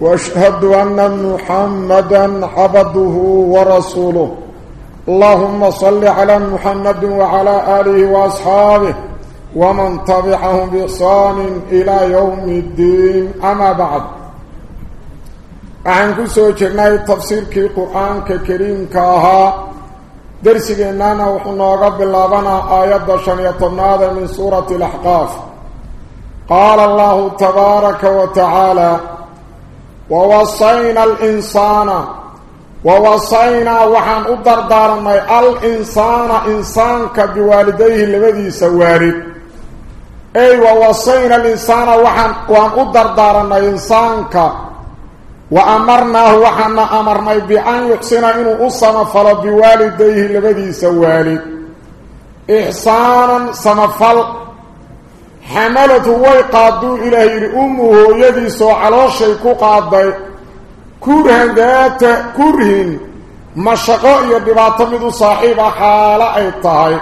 واشهد أن محمدا عبده ورسوله. اللهم صل على محمد وعلى آله وأصحابه ومن طبعهم بإحصان إلى يوم الدين. أما بعد عن أعنكو سوچرناي تفسير في القرآن الكريم كاها. درسك إننا وحنا رب الله بنا آيات دشانية النادة من سورة الأحقاف. قال الله تبارك وتعالى ووصينا الإنسان ووصينا وحن أدر دارنا الإنسان إنسانك بوالديه الذي سوارد. أي ووصينا الإنسان وحن أدر دارنا إنسانك. وأمرناه وحن أمرنا بأن يحسن إنه أصنا فلا بوالديه الذي سوارد. إحسانا سنفلق حملت ويقادو امه يدي سو على شيء شيكو قادو كورهن دات كورهن مشقاء يبباتمدو صاحب حالة ايطاي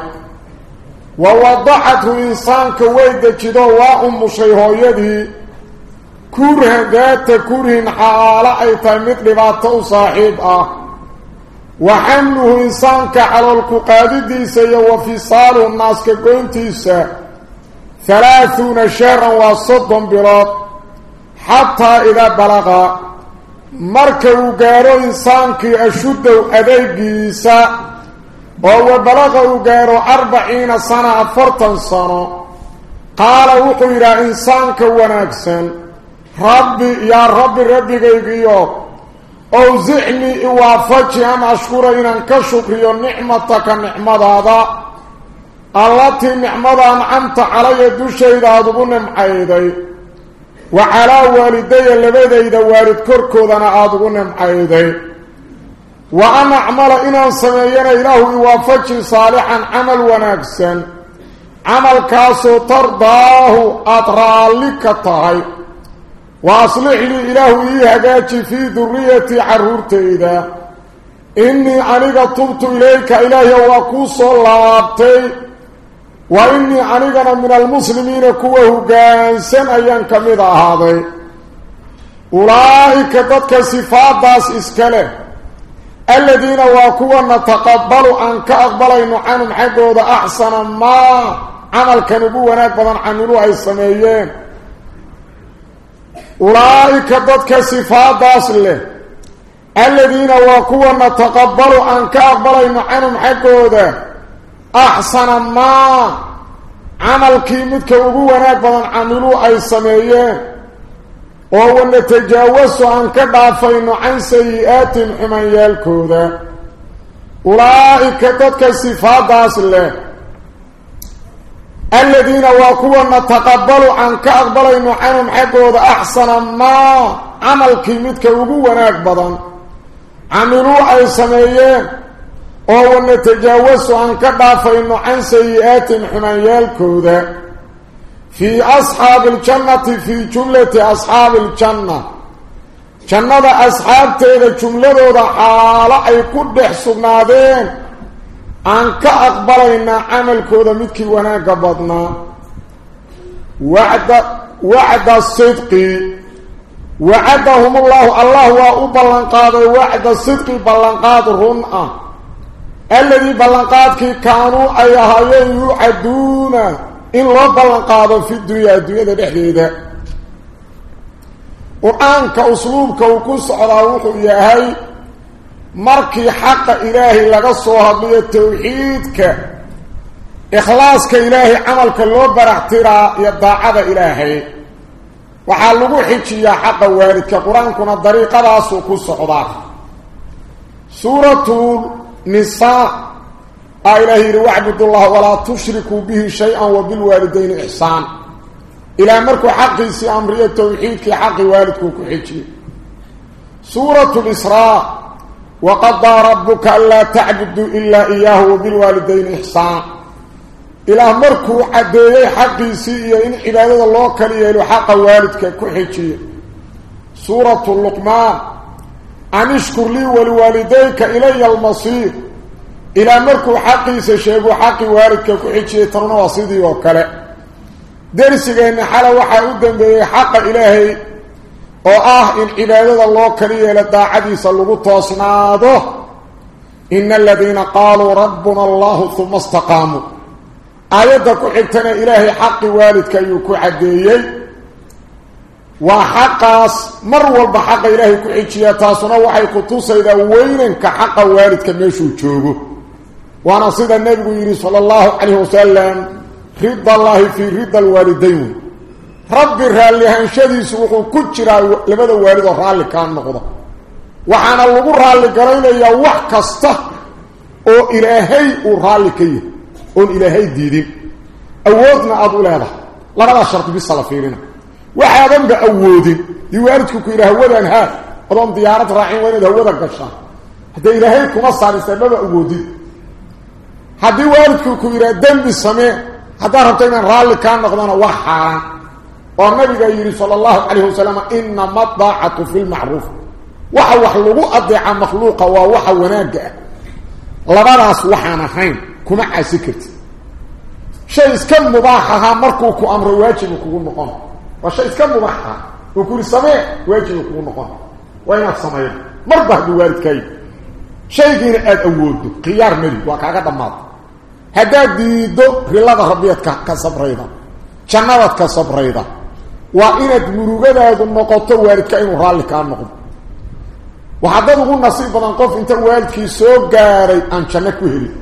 ووضعته إنسان كويدة كدو وأم شيهو يدي. كورهن ذات كورهن حالة ايطاي مثل باتو صاحب آه وحمله إنسان كعلى كحلو القادو ديسي وفصاله الناس كقونتيسي. ثلاثون شهرا وصدهم براد حتى إذا بلغا مركو إنسان كي أشد أبي بيسا وهو بلغو غير أربعين سنة أفرطا سنة. قال وقيرا إنسانك وناكسا ربي يا ربي ربي قيقيوك أوزعني إوافتي أم أشكرين أنك شكري نعمتك نعمة هذا. Allatii nicmada ancamta calaya dushayda aada ugu nimcayday wa calaa waalidaya labadayda waalid korkoodana aada ugu nimcayday wa an acmala inaan sameeyana ilaahu iwaafaji saalixan camal wanaagsan camalkaasoo tardaahu aada raalli ka tahay wa aslix lii ilaahu ii hagaaji fii duriyatii carruurtayda innii aniga tubtu ilayka ilaahiy waa kuu soo laabtay وإني عنيقنا من المسلمين كوه كوهو قانسان أيان كميدا هذا. أولئك تدك صفات داس إسكالة. الذين واكوانا تقبلوا أنك أقبلين عنهم حقوة أحسن ما عمل كنبوة نتبضا عملوا أي سميين. أولئك تدك صفات داس الله الذين واكوانا تقبلوا أنك أقبلين عنهم حقوة aan ka aqbalayno canhum xaggooda axsana maa camalkii midka ugu wanaag badan camiluu ay sameeyeen oo wanatajaawasu aan ka dhaafayno can sayi-aatin xumanyaalkooda ulaa'ika dadka sifaadaas leh aladiina waa kuwa nataqabalu aan ka aqbalayno canhum xaggooda axsana أو نتجاوز عن كذا فان عن سيئات حنيال كودا في اصحاب الجنه في جمله اصحاب الجنه جنه اصحاب تلك الجمله ودا على اي قد حسنادين ان كاقبلنا عمل كودا متكي وانا قبضنا وعد وعد الصدق وعدهم الله الله وابلن قاد وعد الصدق بلن قاد رنه الذي بلنقاتك كانوا أيها يعدون إلا بلنقاته في الدنيا الدنيا بحديدة. وأنك أسلوبك وكس على روحه يا هاي مركي حق إلهي لغصوها من التوحيدك. إخلاصك إلهي عملك اللوبة راحترى يبدا عبا إلهي. وحالبو حيثي يا حق والدك قرآن كنا الضريقة راسو كس عضاك سورة نساء. آه، إلهي وعبد الله ولا تشركوا به شيئا وبالوالدين إحسان إلى مركو حقه سي أمرية توحيد توحيدك حق والدك كحيكي سورة الإسراء. وقضى ربك ألا تعبد إلا إياه وبالوالدين إحسان إلى مركو عديه حقه سي إن إلى الله كليه حق والدك كحيكي سورة اللقمان. أن اشكر لي ولوالديك إلي المصير. إلى مركو حقي سيشيبو حقي واردك كحيكي ترنو وصيدي وكلا درسك إن حالا وحا أدن بي حق إلهي. وآه إن إبادة الله كلي لدى حديث اللغوط وصناده إن الذين قالوا ربنا الله ثم استقاموا. آيادك حيكتنا إلهي حقي واردك يكو حديي يكو وحقاس مروا بحق إلهي كحيكي يتاسونا وحي قطوس إذا وينن كحق والد كميشو تشوبه وأنا صيد النبي صلى الله عليه وسلم رضا الله في رضا الوالدين. ربي رالي هنشدي سوقو كتشرا لماذا والده رالي كان نقضى وحانا اللغو رالي قرأينا يا وحكسته أو إلهي أو رالي كيه أو إلهي ديدي. اوضنا أدو لهذا. لغلا شرط بسالة فيه لنا وحاضن بعودي ديوارد كو كيره ودان ها قرون ديارات راحين وين دهودا قشا هدي له كو صار سبب عودي هدي وارد كو كيره دم بسمه حتى رتين رال كان نقدنا وحا ورنبي يري صلى الله عليه وسلم ان مطاعه في المعروف وحا وحلو اضيع مخلوقه ووحا وناجا لبراس وحانا خين كما عسكرت شيء كم مباحها مركوك أمر واجب كو نقوم kugu noqon waa inaad samaydo marba hadduu waalidkaayi shaygiina aada awoodo khiyaar meli waa kaaga dhammaada haddaad diiddo rilada rabbiyaad ka ka sabrayda jannadaad ka sabrayda waa inaad murugadaadu noqoto waalidka inuu raalli kaa noqdo waxaa dad ugu nasiib badan qof inta waalidkii soo gaaray aan janno ku helin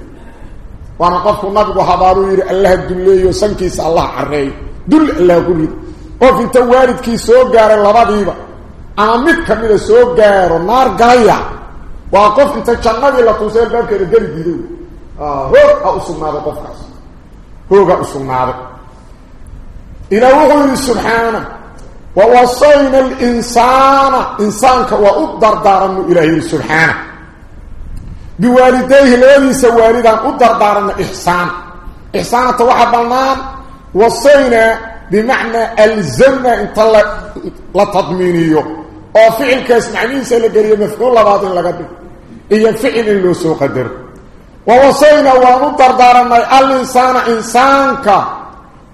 waana qofku nabigu habaaruu yidhi allaha dulleeyo sankiisa allah carreeyo dul allah قف انت وارد كي سو غار لبديبا أنا ميت كمي سو غار نار غايا وقف انت شنغي لا توسيل باب كده غير بيدو آه هو اصلنا بقف خاص هو غا اصلنا إلى وهو سبحانه ووصينا الانسان انسانك واقدر دارن إلى سبحانه بوالديه الذي سوالدان قدر دارن احسان احسانه واحد بالنام وصينا بمعنى ألزمنا انت لتضمينيه وفعل كاس معنين سيلقرية مفعول لباطن لقدر إيا فعل اللي سوق قدر. ووصينا ونقدر دارنا الإنسان إنسانك.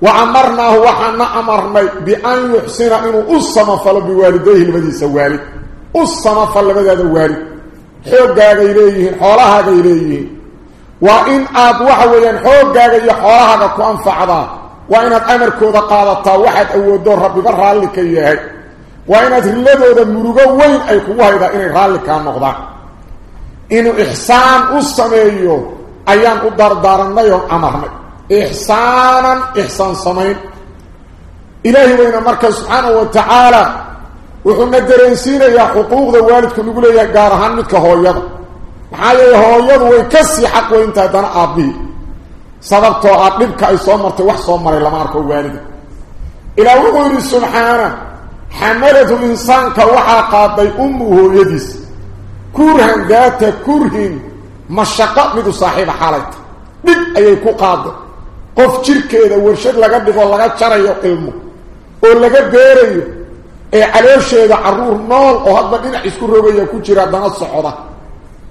وعمرناه وحنا أمرنا بأن يحسن إنه أصمفل بوالديه لبدي سوالد أصمفل لبدي الوالد. حوقا إليه حولها إليه. وإن أد وحويا إليه حولها كأنفعضا وإن أد أمر كودا قادتا واحد أو دور ربي برها لك إياه وإن أد هلدو ذا مروغا وين أي قوة إذا إنه رالي كان نقضا إنه إحسان أصميه أيان أدار دارنا يوم أمرنا إحسانا إحسان سمين إلهي وإن مركز سبحانه وتعالى وحنا دريسين يا حقوق ذا والدك نقول يا قارهان متك هويض محايا هويض ويكسي حق وإنت دانا أبي صدقتو أطلبك أي صومرت وح صومر لما أركو والدك إلى وغير سبحانه حملت الإنسان كوحا قاضي أمه يدس كرهن ذات كرهن مشقات مدو صاحب حالته dhib ayay ku qaaday qof jirkeeda warshad laga dhigo laga jarayo ilmo oo laga beerayo ee caloosheeda caruur nool oo hadba dhinac isku rogaya ku jira dana socda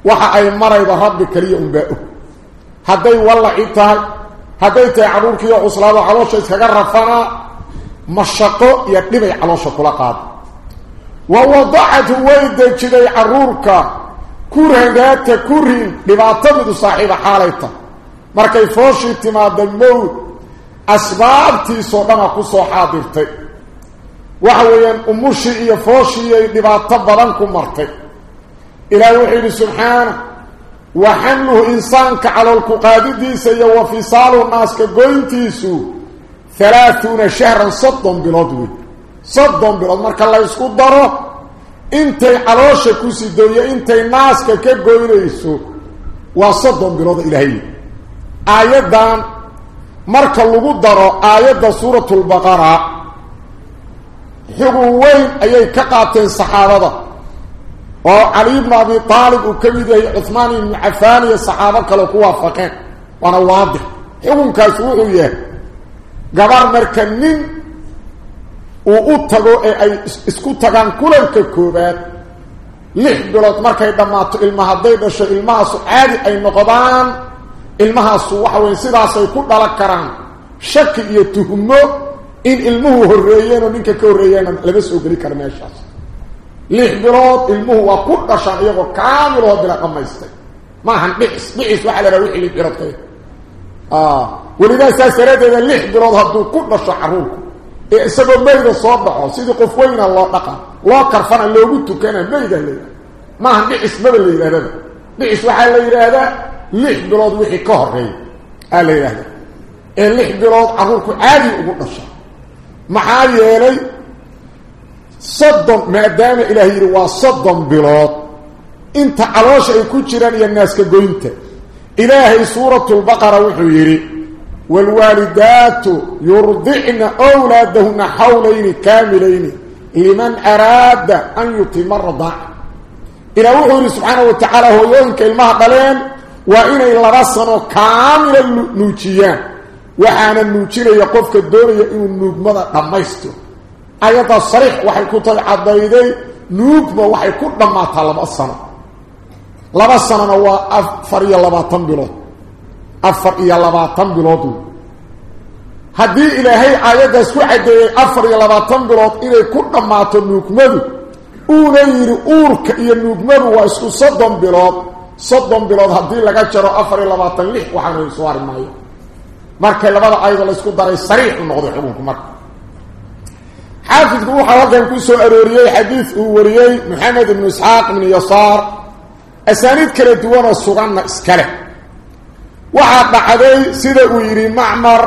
waxa ay marayda rabbi kaliya unbaa og هدي والله إتال هدي تعرور كي أصلاب علوش إسكاق الرفانا مشاقو يتنمي علوش كلاقات. ووضعت ويدة كي عرور كي كورهن غيرت كورهن لباتمد صاحب حالتا مركي فوش اتماد الموت أسباب تيسو لما قصو حاضرتي. وحوين أمشي إيا فوشي لباتمد لنكم مركي إلهي وحيد سبحانه wa xamluhu insaanka caloolku qaadidiisa iyo wa fisaaluhu naaska goyntiisu halaaثuuna shahran soddon bilood wey soddon bilood marka la ysku daro intay caloosha ku sidooyo intay naaska ka goynayso waa soddon bilood ilaahay aayaddan marka lagu وعلي بن أبي طالب وكمده عثمان بن عفان الصحابة كانوا كوافقين وأنا واضح حكم كاسوه إياه قبر مركنين وقتقوا أي اسكو تغان كلن ككوبات لح بلوت مركي دماتو إلمها ديدشو إلمها سعادي أي نقضان إلمها سوحا وين سيداسي كل لكران شك يتهمو إن إلمه هريين ومنك كهريين لبس أقلي لحبرات إلمه وكل شعيه وكامل وضل قميستي ما هم بحس بيس وحل روحي لحبرات خير آه. ولذا سأسرات إذا لحبرات هبدو كل شعروك إعسابه بيدا صابحه سيدي قفوين الله لقى الله كرفان اللي وبيتو كان بيدا لي ما هم بحس ما بلي إلا هذا. بحس وحل اللي إلا هذا. لحبرات وحي كهر قال لي هذا. إيه، اللحبرات عروك عادي وقل الشعر محالي يا ليه ilaah yidhi waa soddon bilood inta caloosha ay ku jiraan iyo naaska goynta ilaahay suuratulbaqara wuxuu yidhi والوالدات يرضعن أولادهن حولين كاملين لمن أراد أن يتم الرضاع. إلى وحوري سبحانه وتعالى هو يونك الماء قلين وإن إلا رسنوا كامل النوتيان وحانا النوتيان يقفك الدوري إنه النوكمة نميستو آيات الصريح وحي كتل عضايدي نوكمة وحي كتل ما طلب السنة لبا السنة هو أفر يلبا تنبلوت afar iyo labaatan bilood haddii ilaahay aayaddaas ku caddeeyey afar iyo labaatan bilood inay ku dhammaato nuugmadu uuna yidhi uurka iyo nuugmadu waa isku soddon bilood soddon bilood haddii laga jaro afar iyo labaatan lix waxaanu isu hari maayo markay labada aayadoo laysku daray sariixu noqday xukunku marka حافظ روح وقال كسو أروريي حديث أوريي محمد بن إسحاق من يصار أسانيد كالدوان السرعان إسكاله وحاق بحدي سيدة ويري معمر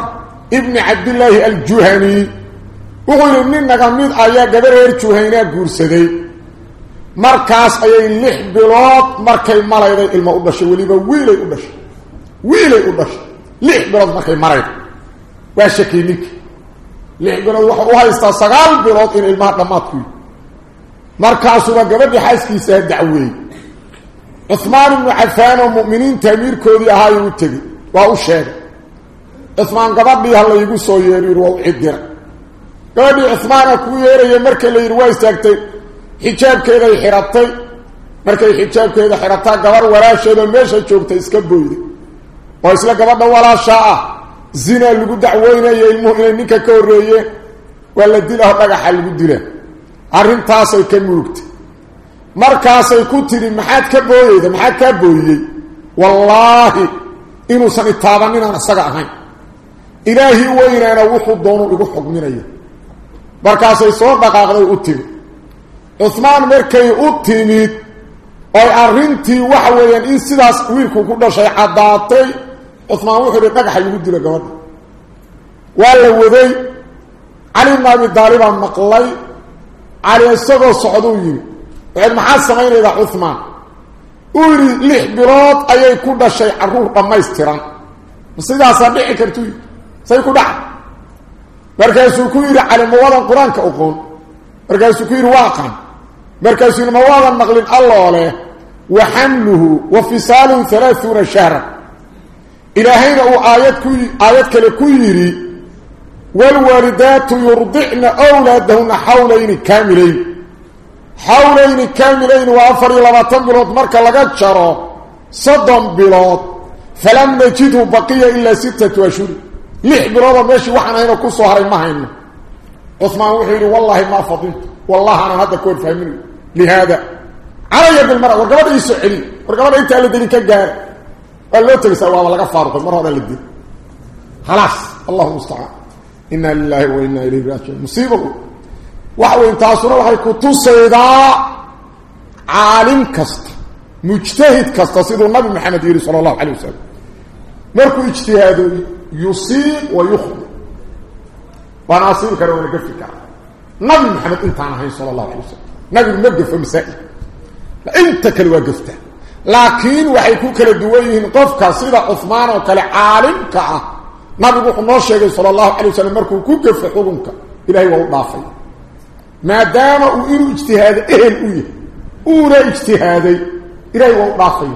ابن عبد الله الجوهني وقال منينا قميد آياء قدر يرجوهينا قرسدي. مركز أي اللح بلوط مركز مرايضة إلما أبشا وليبا ويلي أبشا ويلي أبشا لح بلوط مركز مرايضة واشكي نكي wuxuu u haystaa sagaal bilood in ilmaha dhammaadku yii markaasuba gabadhii xaaskiisaa dacweeyey عثمان بن عفان ومؤمنين تامير كودي اهاي وتغي واو شيغ عثمان قبضي هلا يغو سو ييرير واو عدير قبضي عثمان كو ييري markay la yiri way istaagtay xijaabkeeda ay xiratay markay xijaabkeeda xirataa gabar walaasheeda meesha joogtay iska booyday oo isla gabadha walaasha ah zina lagu dacweynayo ilmuhu ninka ka horeeye wala dilaa dhagaxa lagu dilaa arrintaas ay ka muugtay markaasay ku tiri maxaad ka booyeyda maxaad kaa booyey wallaahi inuusan itaabanin aan isaga ahayn. Ilaahii weynaana wuxuu doonu igu xugminayo markaasay soo dhaqaaqday u timid. Cusmaan markay u timid oy arrintii waxa weeyaan in sidaas wiilku ku dhashay caddaatay عثمان وحده قدح لو دله غبد ولا ودي علي ما بي طالب عن مقلي علي السقو السعودي بعد ما حسمين إلى عثمان قولي لحبرات اي يكون ده شيء عرور ما يسترن سيدا صبيح كرتوي سيكو دع مركز كوير على موالا القرآن كأقول مركز كوير واقع مركز موالا مغلق الله عليه وحمله وفصاله ثلاثون شهرا aayad ku aayad kale ku yidhi waalwaalidaatu yurdicna wlaadahuna xawlayni kaamilayn حولين كاملين وافر لباتن بلود مركا لغا جرو صدن بلود فلم نجده بقية إلا ستة أشهر لح بلود ماشي وحنا هنا كل صهرين ما هنا عثمان وحيري والله ما فضلت. والله أنا هذا كون فهمني. لهذا على يد المرأة ورقبات يسعلي ورقبات انت اللي دلين كجار waa loo tegaysa waaba laga faaruqay. Mar horaa la dil khalaas. Allahuma mustacaan inna lilahi wa inna ilayhi raajicuun musiiba waxa weyn taasuna waxay ku tusaydaa caalim kasta mujtahid kasta siduu nabi maxamed yidhi sala allahu calay wasalam markuu ijtihaado yusiib wa yukhdi. Waana asiibi kara waana gafi kara nabi maxamed intaan ahayn sala allahu alay wasalam nabigu ma gafo masaa-il. Inta kale waa gaftaa. لكن وحي كل دويهم قف كصيره عثمان وكل عالم كا ما بيقولوش يا رسول الله عليه وسلم مركو كف حكمك إلى هو ضافي ما دام اير اجتهاد أهل اوي اور اجتهادي إلى هو ضافي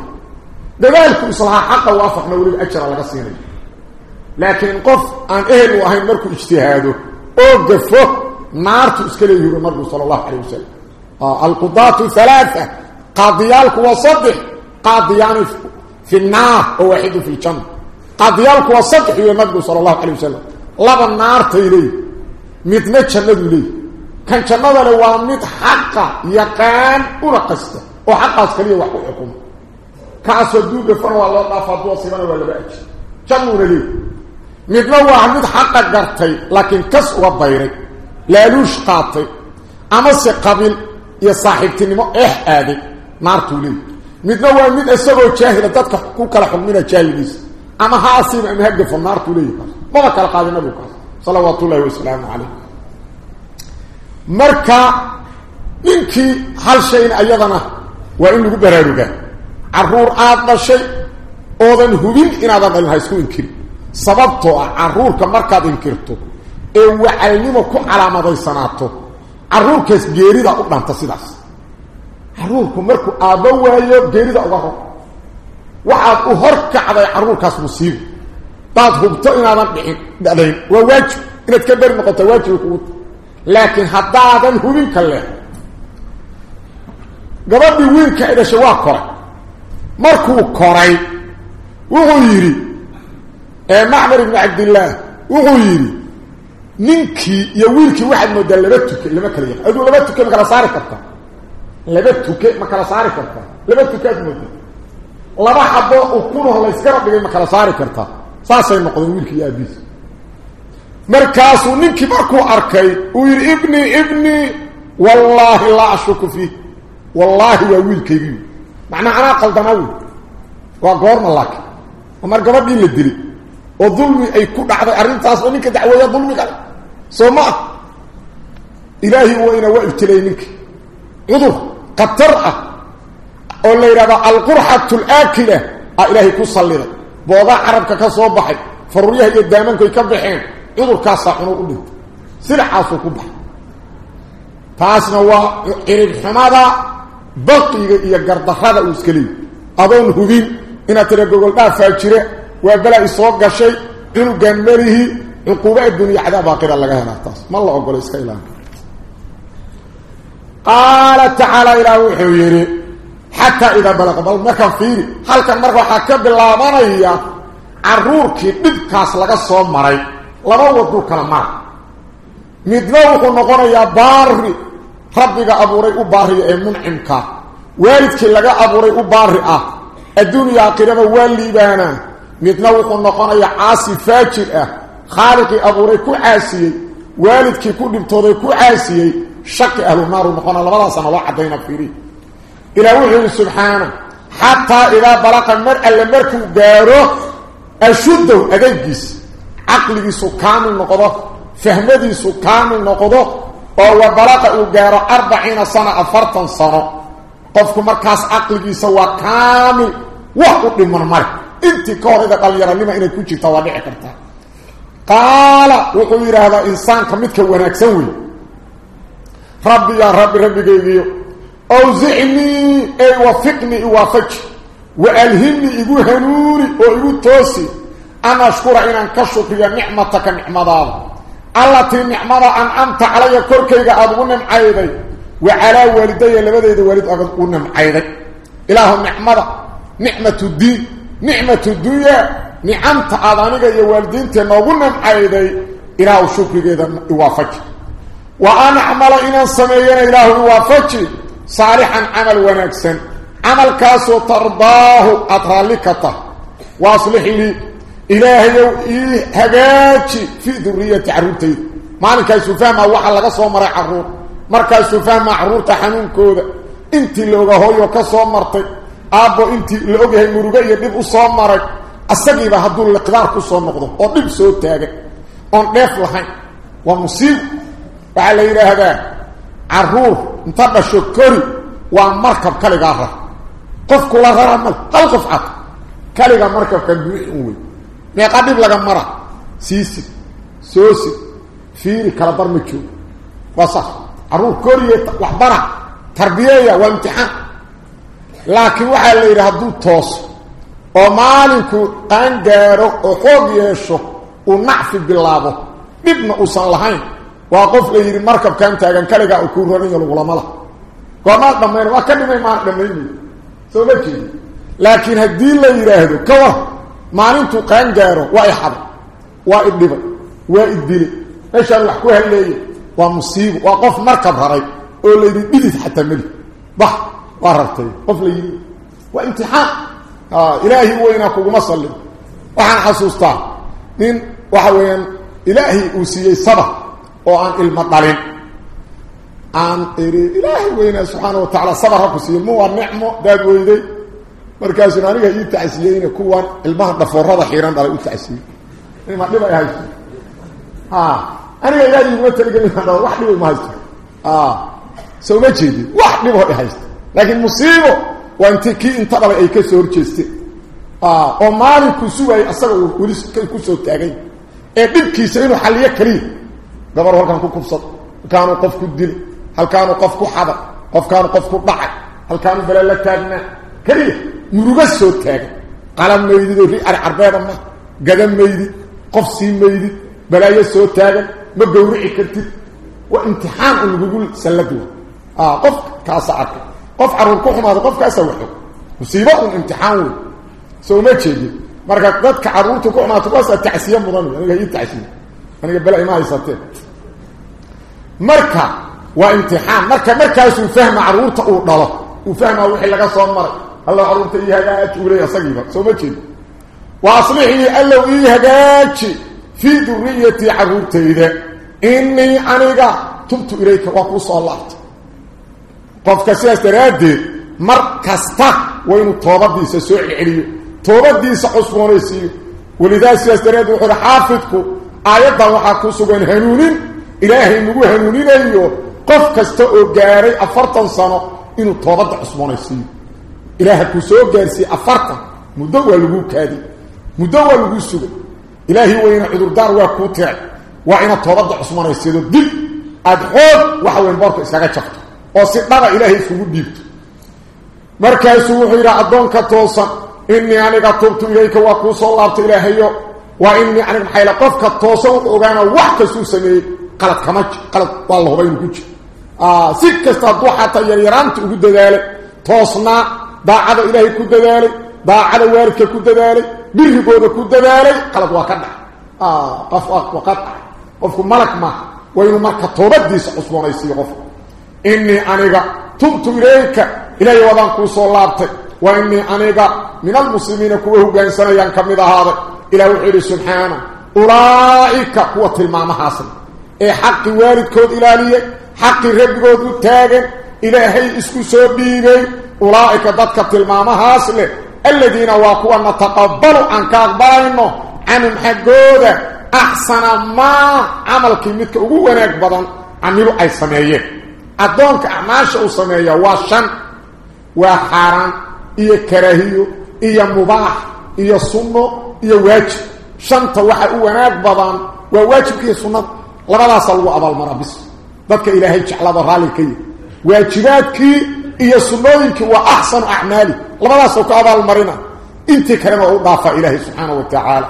دهالك صلاح حق وافق نور الاجر على قصيري لكن قف عن أهل وهي مركو اجتهاده اوقف نار تسكل يرمى صلى الله عليه وسلم القضاة ثلاثة قاضيالك وصدح قاضيان في النار وواحد في الجنة. قاضيالك وصدح يومده صلى الله عليه وسلم. لابا النار تيري. مدنة جنده لي كان جنده لو أمد حقا يقان ورقسته وحقا اسكالية وحقو حكومة. كأسدو بفنو الله الله فضوه سيبانه والبعج جنده لي مدنة وأمد حقا قرتي لكن كس وضيري لألوش قاطي. أمسي قبل يا صاحبتي نمو إح آدي. نار توليه midna waa mid isagoo jaahila dadka ku kala xukmina jaahiliisa ama ha asiiba ama ha gafo naartuu leeyihi kaas maba kala qaadi nabigu kaas. Salawaatu ullahi wasalaamu calayh marka ninkii hal shayna ayadana waa in lagu baraarugaa carruur aada dhashay oodan hubin inaadan dhalin ha isku inkirin sababtoo ah caruurka markaad inkirto ee wacalnimo ku calaamadaysanaato caruurkaas geerida u dhanta sidaas caruurku markuu aabbo waayo geerida uga hor. Waxaad u hor kacday caruurkaas musiibo daad hubto inaadan dhicin dhalayn. Waa waajib. Inaad ka beri noqota waajiba kugu laakiin haddaadan hubin ka leh gabadhii wiilka ay dhashay waa koray. Markuu koray wuxuu yidhi macmar ibnu cabdillaah wuxuu yidhi ninkii iyo wiilkii waxaad moodaa laba tuke lama kala yaqa aduu laba tuke ma kala saari kartaa لبتكه ما كلا صار كرتا لبتكه اسمك لبا حبه وكونه لا يسكر بين ما كلا صار كرتا فاسي مقدم ويلك يا ابي مركاس ونك بركو اركي وير ابني ابني والله لا اشك فيه والله يا ويلك يا معنى أنا قل دمو وقور ملك أمر غبدي لدري وظلمي اي كدعه ارنتاس ونك دعويه ظلمي قال سوما إلهي وإنه وإبتليمك عذوه khatar ah oo la yidhahdo alqurxatu alaakila ah ilaahay ku salliday boodaa carabka ka soo baxay faruuryaha iyo daamankuay ka baxeen cudurkaasaa cunur u dhintay. Silacaasuu ku baxay. Taasna waa ciribxumada baqiga iyo gardarrada uu iska leeyi adoon hubin inaad tira gogol dhaafaa jira waa balaa i soo gashay cunugan melihi cuquubo adduuniya cadaab aakhira laga helaa taas. Ma la ogolo iska ilaali qaala tacaala ilaah wuxuu yidhi xataa idaa balaqa bal markaan fiiri. Halkan marka waxaa ka bilaabanaya caruurkii dhibkaas laga soo maray laba waduu kala mara. Midna wuxuu noqonayaa baari rabbiga abuuray u baariya ee muncimka. Waalidkii laga abuuray u baari ah. Adduuniya aakhiraba waa liibaanaa midna wuxuu noqonayaa caasi faajir ah. Khaaliqii abuuray ku caasiyey. Waalidkii ku dhibtooday ku caasiyey شك أهل النار ونقول الله بلا سنة الله عدين فيه إلى وحيه سبحانه. حتى إذا بلق المرء اللي مركوا قاروه أشده أدجس عقلي سكان النقضة فهمدي سكان النقضة. وهو بلق قاروه أربعين سنة أفرطا سنة. قفك مركز عقلي سوى كامل. وحق المرمر انت كوه إذا قال يرى لما إنه كنت توابع كرتا. قال وحيه هذا إنسان كميتك وأنا أكسوه yidhaahdaa insaanka midka wanaagsan wey rabbi yaa rabbi rabbigaygiyo awsicnii ey wafiqnii iwaafaji waalhimnii igu hanuuni oo igu toosi an ashkura inaan ka shukriyo nicmataka nicmadaada allatii nicmada ancamta calaya korkayga aada ugu nimcayday wa calaa waalidaya labadeyda waalid aad ugu nimcayday ilaahu nicmada nicmatu diin nicmatu dunyaa nicamta aada an acmala inaan sameeyana ilaahu iwaafaji صالحا عمل ونكسا. عمل كاسو ترضاه أطرالكته واصلح لي إلهي إيه هجاتي في ذرية عرورتي مالك يسوفهم أوحا لغا صومر عرور مركا يسوفهم عرور تحنون كودا انتي اللوغا هويو كصومرتي أبو انتي اللوغا هي مرغا يدب أصومرك أساقي بهدو الإقدار كصومرك ودب سو تاغي on dheef lahayn waa musiib وعلى هذا. عروف انتبه شكري ومركب كالي غارة قف كل غارة مال قلقف عط كالي غارة مركب كان بيئوي ميقابيب لغا مرة. سيسي سوسي فيري كالبر مكيو وصف عروف كوري وحبرة. تربية وامتحان. لكن وحي اللي رهدو توس. ومالك قانجارو وقوضي يشو. ونعفي بالله ببن أسان لهين waa qof la yidhi markabkan taagan kaligaa uu kuu raranya lagulama lah goormaad dhammayn waa ka dhimay maan dhammaynayo soo ma jeedi laakiin haddii la yidhaahdo ka war maalintuu qaangaaro waa i xaday waa i dhibay waa i dilay meeshaan wax ku halleeyay waa musiibo waa qof markab raray oo la yidhi dhidid xataa meli bax waa rartay qof la yidhi waa imtixaan ilaahi weynaa kuguma sallin waxaan xasuustaa nin waxa weeyaan ilaahay uu siiyey sabar sabar ha ku siiyo ma waa nicmo daad weyday markaasuna aniga ii tacsiyeyna kuwan ilmaha dhafoorada xiiran dhalay u tacsiyey ima dhib ay haysto aniga ilaahay iguma talagelin wax dhib ma haysto soo ma jeedin wax dhibo i haysto laakiin musiibo waa inti kii inta dhalay ay ka soo horjeesteen oo maalinkuu sugayay asaga uu weli ku soo taagay ee dhibkiisa inuu xalliyo keliya دبر هلكان كو كبصد كانوا قف كدل هل كانوا قف كحد قف كانوا قف كضحك هل كانوا بلا لا تاجنا. كدي مروغ سو تاغ قلم ميدي في ار أربعة ما غدم ميدي. قف سي ميدي. بلا يا سو تاغ ما غوري كرتي وامتحان اللي بيقول سلدوا آه قف كاسعك. قف عرون كو خماد قف كاسا وحده مصيبه سو ما marka markaasuu fahma caruurta uu dhalo uu fahmaa wixii laga soo maray alla caruurta ii hagaaji uley asagiiba soo ma jeedin wa aslixii allow ii hagaaji fii duriyatii caruurtayda inii aniga tubtu ilayka waa kuu soo laabta qofka sidaas daraaddeed mar kasta waa inuu toobadiisa soo celceliyo toobadiisa cusboonaysiiyo welidaa sidaas daraaddeed wuxuu uhi xaafidku aayaddan waxaa ku sugan hanuunin ilaahay nagu hanuuninayo qof kasta oo gaaray afartan sano inuu toobadda cusboonaysiiyo ilaaha kuu soo gaarsiiyey afartan muddo waa laguu kaadi muddo waa laguu sugay ilaahay weyna cudurdaar waa kuu tiray waa inaad toobadda cusboonaysiido dib aada xoog waxa weyn boorka iskaga jabto oo si dhaba ilaahay isugu dhiibto markaasuu wuxuu yidhi addoonka toosan innii aniga tubtu ilayka waa kuu soo laabta ilaahayo waa innii aniga maxayla qofka toosan wuxuu ogaana wax kastuu sameeyey qalad kama ji qalad waa la huba inuu ku jiro si kasta hadduu xataa yaryaraanta ugu dadaalay toosnaa daacada ilaahay ku dadaalay daacada waalidka ku dadaalay birigooda ku dadaalay qalad waa ka dhac qof waa ka dhac qofku malag maaha waa inuu marka toobadiisa cusboonaysiiyo qofka innii aniga tubtu ilayka ilaahay wadaan kuu soo laabtay wa innii aniga min almuslimiina kuwa hogaansanayaan ka mid ahaaday ilah wuxuu yidhi subxaana ulaa'ika kuwa tilmaamahaasle ee xaqii waalidkood ilaaliyey xaqii rabbigood u taagan ilaahay isku soo dhiibay ulaa'ika dadka tilmaamahaas leh aladiina waa kuwa nataqabalu aan ka aqbalayno canhum xaggooda axsana maa camalkii midka ugu wanaag badan camilu iyo waajib shanta waxa u wanaag badan waa waajibka iyo sunnada labadaasa lagu abaalmaraa bis dadka ilaahay jeclada raalli ka yihi waajibaadkii iyo sunnooyinkii waa axsanu acmaali labadaasoo ku abaalmarina intii kalena waa u dhaafaa ilaahay subxaana wa tacaala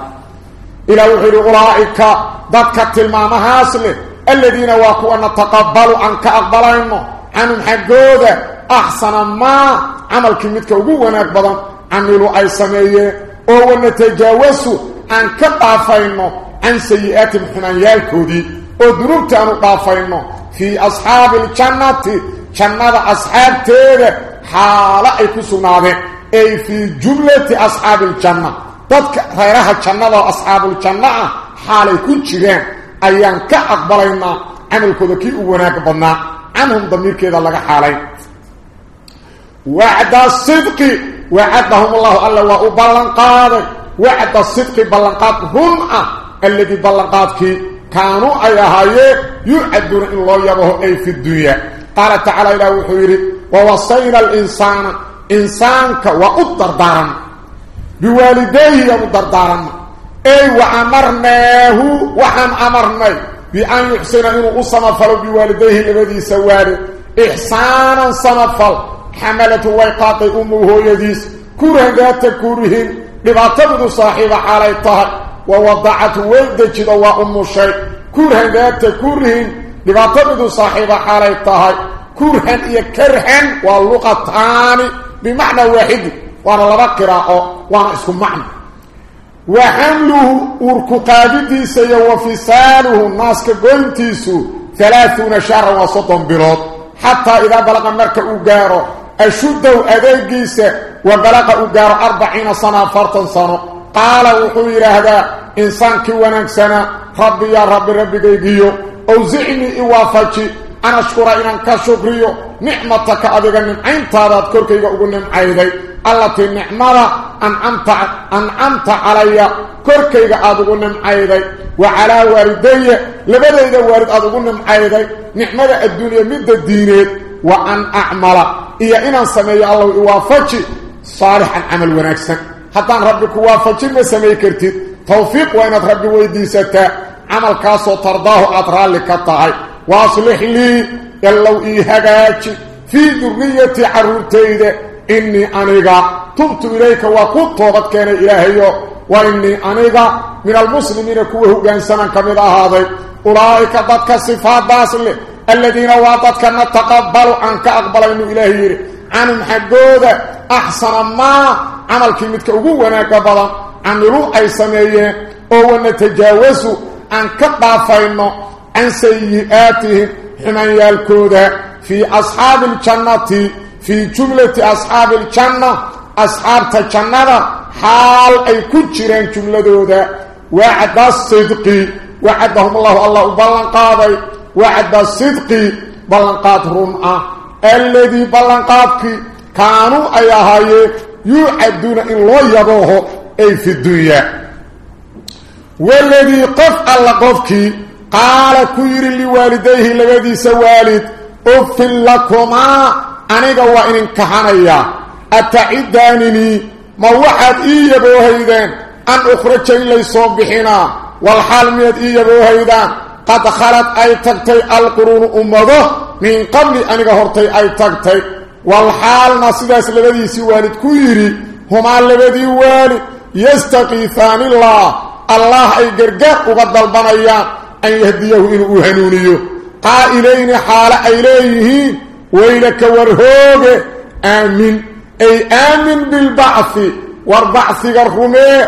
ilah wuxuu yidhi ulaa'ika dadka tilmaamahaas leh aladiina waa kuwa nataqabalu aan ka aqbalayno canhum xaggooda axsana maa camalkii midka ugu wanaag badan camilu ay sameeyeen dhaafayno can sayi-aatihim xumaanyaalkoodii oo dunuubta aanu dhaafayno fii asxaabi aljannati jannada asxaabteeda xaalo ay ku sugnaadeen ay fii jumlati asxaabi aljanna dadka reeraha jannada oo asxaabuuljanno ah xaalay ku jiraan ayaan ka aqbalaynaa camalkooda kii u wanaag badnaa canhum damiirkeeda laga xaalayn wacda sidqi وعدهم الله ألا وهو بلنقاد. وعد الصدق بلنقاد هم أه. الذي بلنقاد كانوا أيهاي يعدون الله يبهو أي في الدنيا. قال تعالى إلى وحيري ووصينا الإنسان إنسانك وأدردارا. بوالديه يمدردارا أي وأمرناه وحن امرنا بأن يحسن إنه صنفل بوالديه الذي سواله إحسانا صنفل. حملته ويقاطي أمه يديس. كره ذات كرهن لبعتبد صاحب عليتها ووضعته ويدجد وأم الشيء كره ذات كرهن لبعتبد صاحب كرهن إيا كرهن واللغتان بمعنى واحد. وأنا لبقراء وأنا اسم معنى وحمله أركو قابديس وفصاله الناس كقنتيسو ثلاثون شهرا وسطن بلوت حتى إذا بلغ مركة أقاره أشده أذيقيس وبلغ أقاره أربعين سنة فرطا سنة. قال وحوير هذا إنسان كيوانك سنة ربي يا ربي ربي قيقيو أوزعني إوافتي أنا أشكر إنان كشكريو. نعمتك أذيقا نمعين تارات كوركيقا أقول نمعيدي التي نعمة أنعمت, أنعمت علي كوركيقا أدقو نمعيدي وعلى والدي لبدأ إذا وارد أدقو نمعيدي نعمة الدنيا مدى الدينيت وأن أعمل. إيا إنا سمي الله إوافجي صالحا عمل ونكسا حتى أن ربك وافجي ما سمي كرتid توفيق وإن ربي ويديستا عمل كاسو ترضاه أطرال لكتاهي واصلح لي يلو إيهاجي في ذرية عرورتيده إني أنيغا تبت إليك وقد طوبت كان إلهي وإني أنيغا من المسلمين كوه جانسانا كمدا هذا أولئك ضدك صفات داسل الذين واتتك نتقبل عنك أقبل إنه إلهي عن حقود أحسن ما عمل كلمتك أقونا قبلا عملوا أي سمية أو نتجاوزوا عن كبافين عن سيئاتهم حمن يالكود في أصحاب الجنة في جملة أصحاب الجنة أصحاب الجنة حال أي كجرين جملة دودا وعد الصدق وعدهم الله. الله بلن قاضي. وعد الصدق بلن قاد رمعة. الذي بلن قادك كانوا أيهاي يعدون إن الله يبوه أي في الدنيا. والذي قف الله قفك قال كير لوالديه لغدي سوالد أفل لكما aniga waa inin kahanaya atacidaanini ma waxaad ii yaboohaydeen an ukhraja in laysoo bixinaa walxaal miyaad قد خلت أي تقتي القرون أمضه من قبل أن يهرتي أي تقتي والحال نصيبه الذي سوالد كيري هما الذي والد يستقيثان الله. الله أي قرقة قد البنية أن يهديه إن أهنونيه قائلين حال إليه وإلك ورهوب آمن أي آمن بالبعث. والبعث قرهمه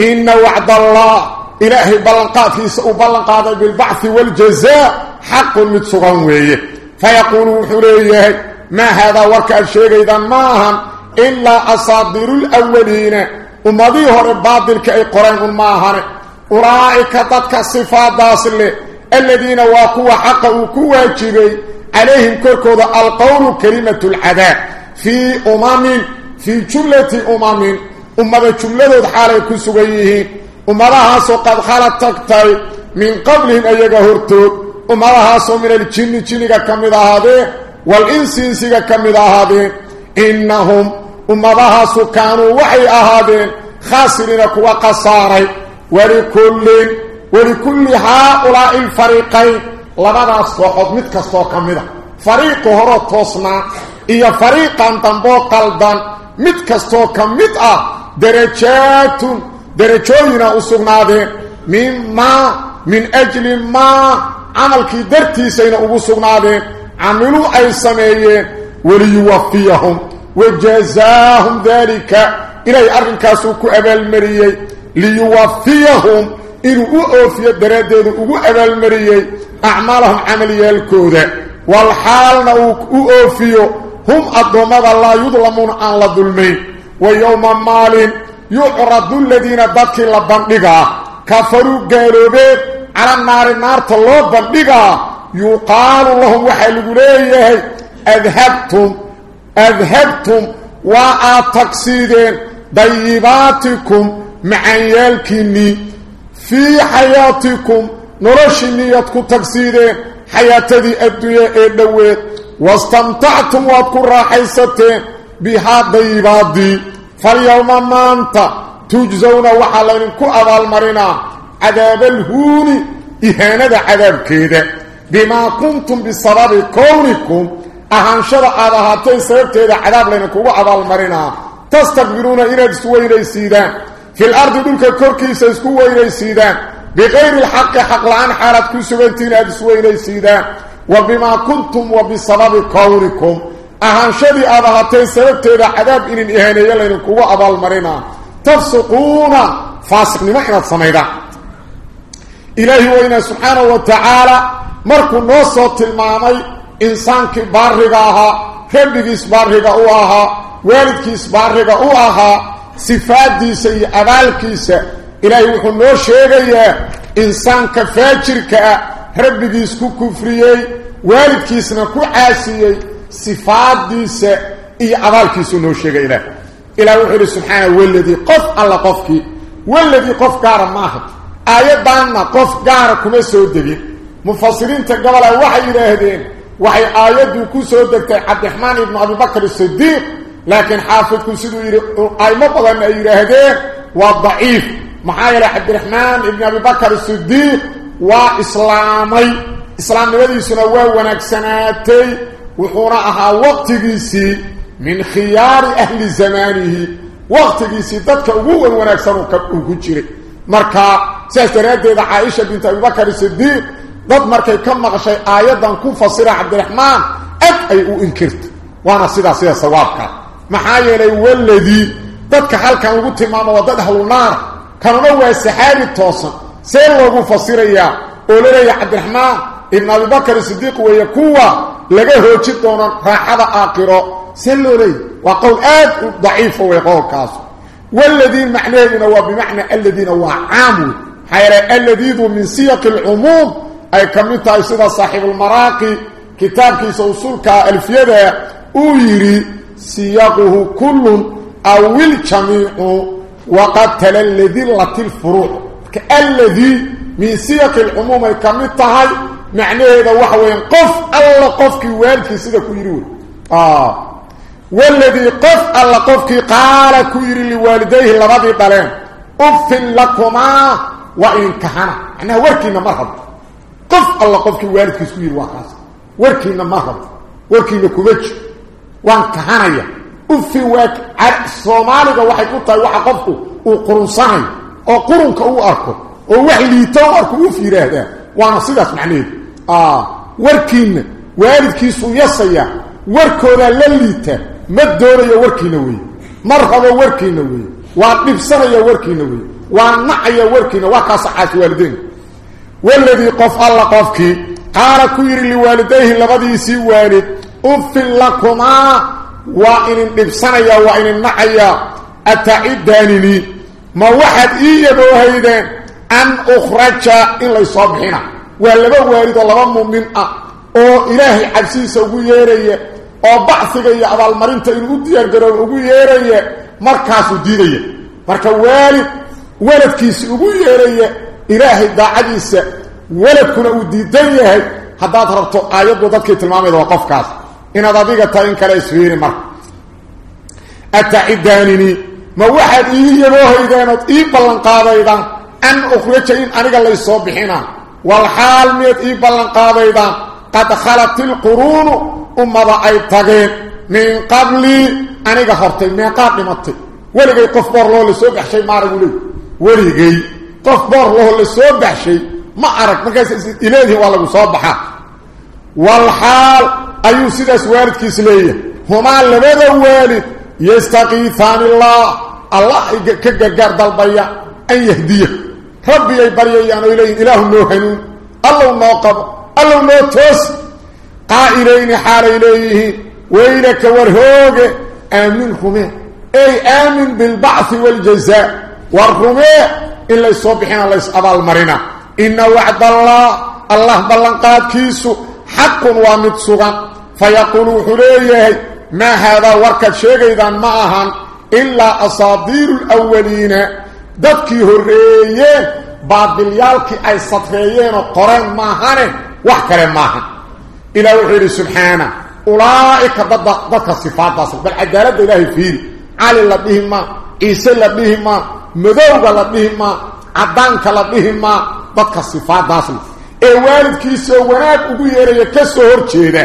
إن وعد الله إلهي بلنقات وبلنقات بالبعث والجزاء حق متسغنويه فيقولوا حريه ما هذا ورك الشيء إذا ماهم إلا أصادر الأولين. ومضيه الباطل كأي قرآن ماهر أولئك تتك الصفات داسل. الذين واقوا حقا وكوا جبي عليهم كركوض القول كلمة العذاب في أمام في جملة أمام أمام جملة حالة كسوغيه أمامها قد خالت تكتاي من قبلهم أيها هرتوك أمامها من الجن جنك كمدا هذه والإنس إنسك كمدا هذه إنهم أمامها كانوا وحي أهادين خاسرين كوا قصاري ولكل ولكل هؤلاء الفريقين ka mid a. Fariiqa hore toosnaa iyo fariiqan damboo qaldan mid kastoo ka mid ah darajaatun darajooyina u sugnaadeen mimaa min ajli maa camalkii dartiisayna ugu sugnaadeen camiluu ay sameeyeen waliyuwafiyahum wajazaahum daalika ilaahay arrinkaasuu ku abaalmariyey liyuwafiyahum inuu u oofiyo daraaddeedu ugu abaalmariyey أعمالهم عملية الكودة والحالنا أوفيو هم الضمد لا يظلمون عن الظلمين ويوم مال يعرض الذين ذكي لبندقا كفروا قالوا بيت على النار النار تلو بندقا. يقال لهم وحلقوا ليه أذهبتم أذهبتم وآتقسيدين ضيباتكم معيالكني في حياتكم نرشني يدكو تقسيدين حياتي الدنيا الدويت واستمتعتم وادكو راحيستين بها ضيبادي فاليوم أنت تجزون وحالا لنكو أبال مرنا عذاب الهوني إهانة عذاب كده بما كنتم بسبب كونكم أهان شرع هذا هاتي سيبتي عذاب لنكو أبال مرنا تستقبلون إلى بسوي ليسيدا في الأرض دونك كوركي سيسكوي ليسيدا بغير الحق حق لعن حالتك سيبتي بسوي ليسيدا وبما كنتم وبسبب كونكم ahaanshadii aad ahaateen sababteeda cadaab inin ihaaneeyo laydinkugu abaalmarinaa tafsiquuna faasiqnimo inaad samaydaan ilaahi weynaa subxaanahu wa tacaala markuu noo soo tilmaamay insaankii baariga ahaa rabbigiis baariga u ahaa waalidkiis baariga u ahaa sifaadiisa iyo abaalkiisa ilaahay wuxuu noo sheegayaa insaanka faajirka ah rabbigiis ku kufriyey waalidkiisna ku caasiyey sifaadiisa iyo abaalkiisuu noo sheegay ilaah ilaah wuxuu yidhi subxaana waladii qof alla qofkii waladii qof gaara maaha aayaddaanna qof gaara kuma soo degin mufasiriinta gobola waxay yidhaahdeen waxay aayaddu ku soo degtay cabdiraxmaan ibnu abibakr sidiiq laakiin xaafidku siduu yidhi aymo badan ay yidhaahdeen waa daciif maxaa yeelay cabdiraxmaan ibni abibakr sidiiq waa islaamay islaamnimadiisuna waa wanaagsanaatay وخوراها وقتيسي من خيار أهل زمانه. وقتيسي ددك اوغو وناغسانو كبو كجيري ماركا سيستريد عائشة بنت أبي بكر الصديق. ضد ماركا كم قشاي ايدان كو فسر عبد الرحمن. اف أي أو انكرت وأنا سدا سيا ثوابك ما حيلي ولدي ددك halkan ugu timama wadad halunaar kanuma wa sahari toosan seen ugu fasiraya ولله يا عبد الرحمن ابن أبي بكر الصديق ويكوا laga hooji doono raaxada aakiro see loo leeya waa qowl aad u daciifa wey qowlkaas waladiin macnaheeduna waa bimacnaa aladiina waa caam wey maxaa yeelay alladiidu min siyaqi alcumuum ay ka mid tahay sida saaxiibulmaraaqi kitaabkiisa usulka alfiyada uu yidhi siyaquhu kullun aw iljamiicu waqad macnaheeda waxa weeyaan qof alla qofkii waalidkii sida ku yidhi wey waladii qof alla qofkii qaala ku yidhi liwaalidayhi labadii dhaleen uffin lakumaa wa inkahana macnaha warkiina ma rabo qof alla qofkii waalidkiis ku yidhi waa kaas warkiina ma rabo warkiina kuma jiro waan kahanaya ufi waa soomaaliga waxay ku tahay waxa qofku uu qurunsanayo oo qurunka uu arko oo wax liito arko uf yidhaahdaa waana sidaas macnaheedu آه وركين والدكيسو يسيا وركودا لليتا ما دوريا وركينا وي مرحبا وركينا وي وقبصنا يا وركينا وي ونعيا وركينا وكاس عاش والدين. والذي قف الله قفك قال كير لوالديه لبدي سي والد اوف لكما وإن بصنا يا وإن نعيا اتعدانني ما واحد إيه بوهيدان أن اخرج إلى صبحنا waa laba waalid oo laba muumin ah oo ilaahay cabsihiisa ugu yeeraya oo bacfiga iyo abaalmarinta inuu u diyaargaroobo ugu yeeraya markaasuu diidaya marka waalid waladkiisi ugu yeeraya ilaahay daacadiisa waladkuna uu diidan yahay haddaad rabto aayaddu dadkii tilmaamayda waa qofkaas inaad adiga tahay in kale isfiiri marka atacidaanini ma waxaad ii yaboohaydeen ood ii ballanqaadaydaan an ukhraja in aniga laysoo bixina والحال ميت إيه إبالان قابيدا. قد خلت القرون أمضا أيتاقين من قبل أنا قفرتين من قابل ماتي ولي قفبر له لسوق أحشي ما أرقوا له ولي. قفبر له لسوق أحشي ما أرق ما كيس إليه ولا مصابحة والحال أيو سيد أسوارد كيس ليه. هما اللي بدأ والد يستقي ثاني الله. الله كجر دلبية أن يهديه. ربي يبريان إليه إله النوحين الله النوقب الله النوتوس قائلين حال إليه وإلك ورهوك آمنكم أي آمن بالبعث والجزاء. ورهوك إلا الصبحين الله يسأب المرنة إن وعد الله الله بلنقات كيسو. حق ومتصغا فيقولوا حليه ما هذا وركت شيء إذا معهم إلا أصادير الأولين. Dadkii horreeyeen baadilyaalkii ay sadreeyeenoo qoreen maahane wax kale maahan ilah wuxuu yidhi subxaana ulaa'ika dadda dadka sifaadaas bal cadaaladda ilaahay fiiri cali la dhihi maa ciise la dhihi maa madowga la dhihi maa caddaanka la dhihi maa dadka sifaadaasle ee waalidkiisoo wanaag ugu yeeraya ka soo hor jeeda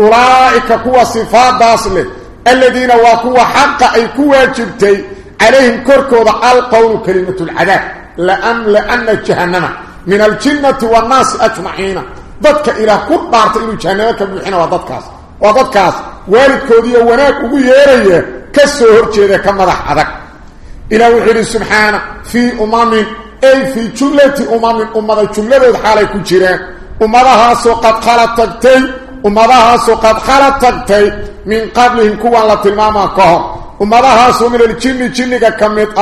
أولئك كوا صفات داسل الذين واكوا حق أي كوا جبتي عليهم كركوض القول كلمة العذاب. لأن لأن جهنم من الجنة والناس أجمعين. ضدك إلى كل بارت إلو جهنم وضدكاس وضدكاس والد كودية وناك ويريه كسوهر جيدة كمدح أذك إلى وحيد سبحانه في أمام أي في جملة أمام أمام جملة حالة كجيران خالت تقتي أمامها سوقت خالت تقتي من قبلهم كوان لتلماما كهر أمامها سو من الجن جنك كميت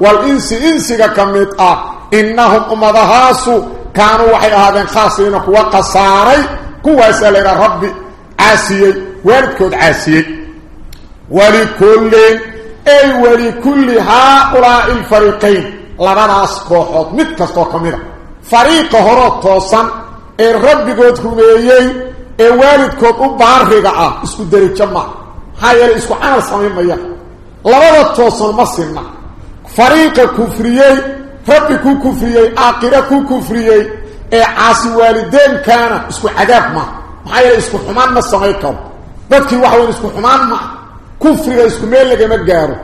والإنس إنسك كميت إنهم أمامها سو كانوا وحي هذا خاصين كوا قصاري كوا سألنا ربي عاسيي والكود عاسيي ولكل أي ولكل هؤلاء الفريقين لبناس كوحوت متكستو كميدا فريق هرو توسان ee rabbigood rumeeyey ee waalidkood u baariga ah isku darajo ma maxaa yeelay isku camal samaynmaya ma sinna fariiqa kufriyey rabbi ku kufriyey aakhira ku kufriyey ee caasi waalideenkaana isku cadaab ma maxaa yeelay isku xumaan ma samayn karo dadkii waxa weyn isku xumaan ma kufriga isku meel lagama gaaro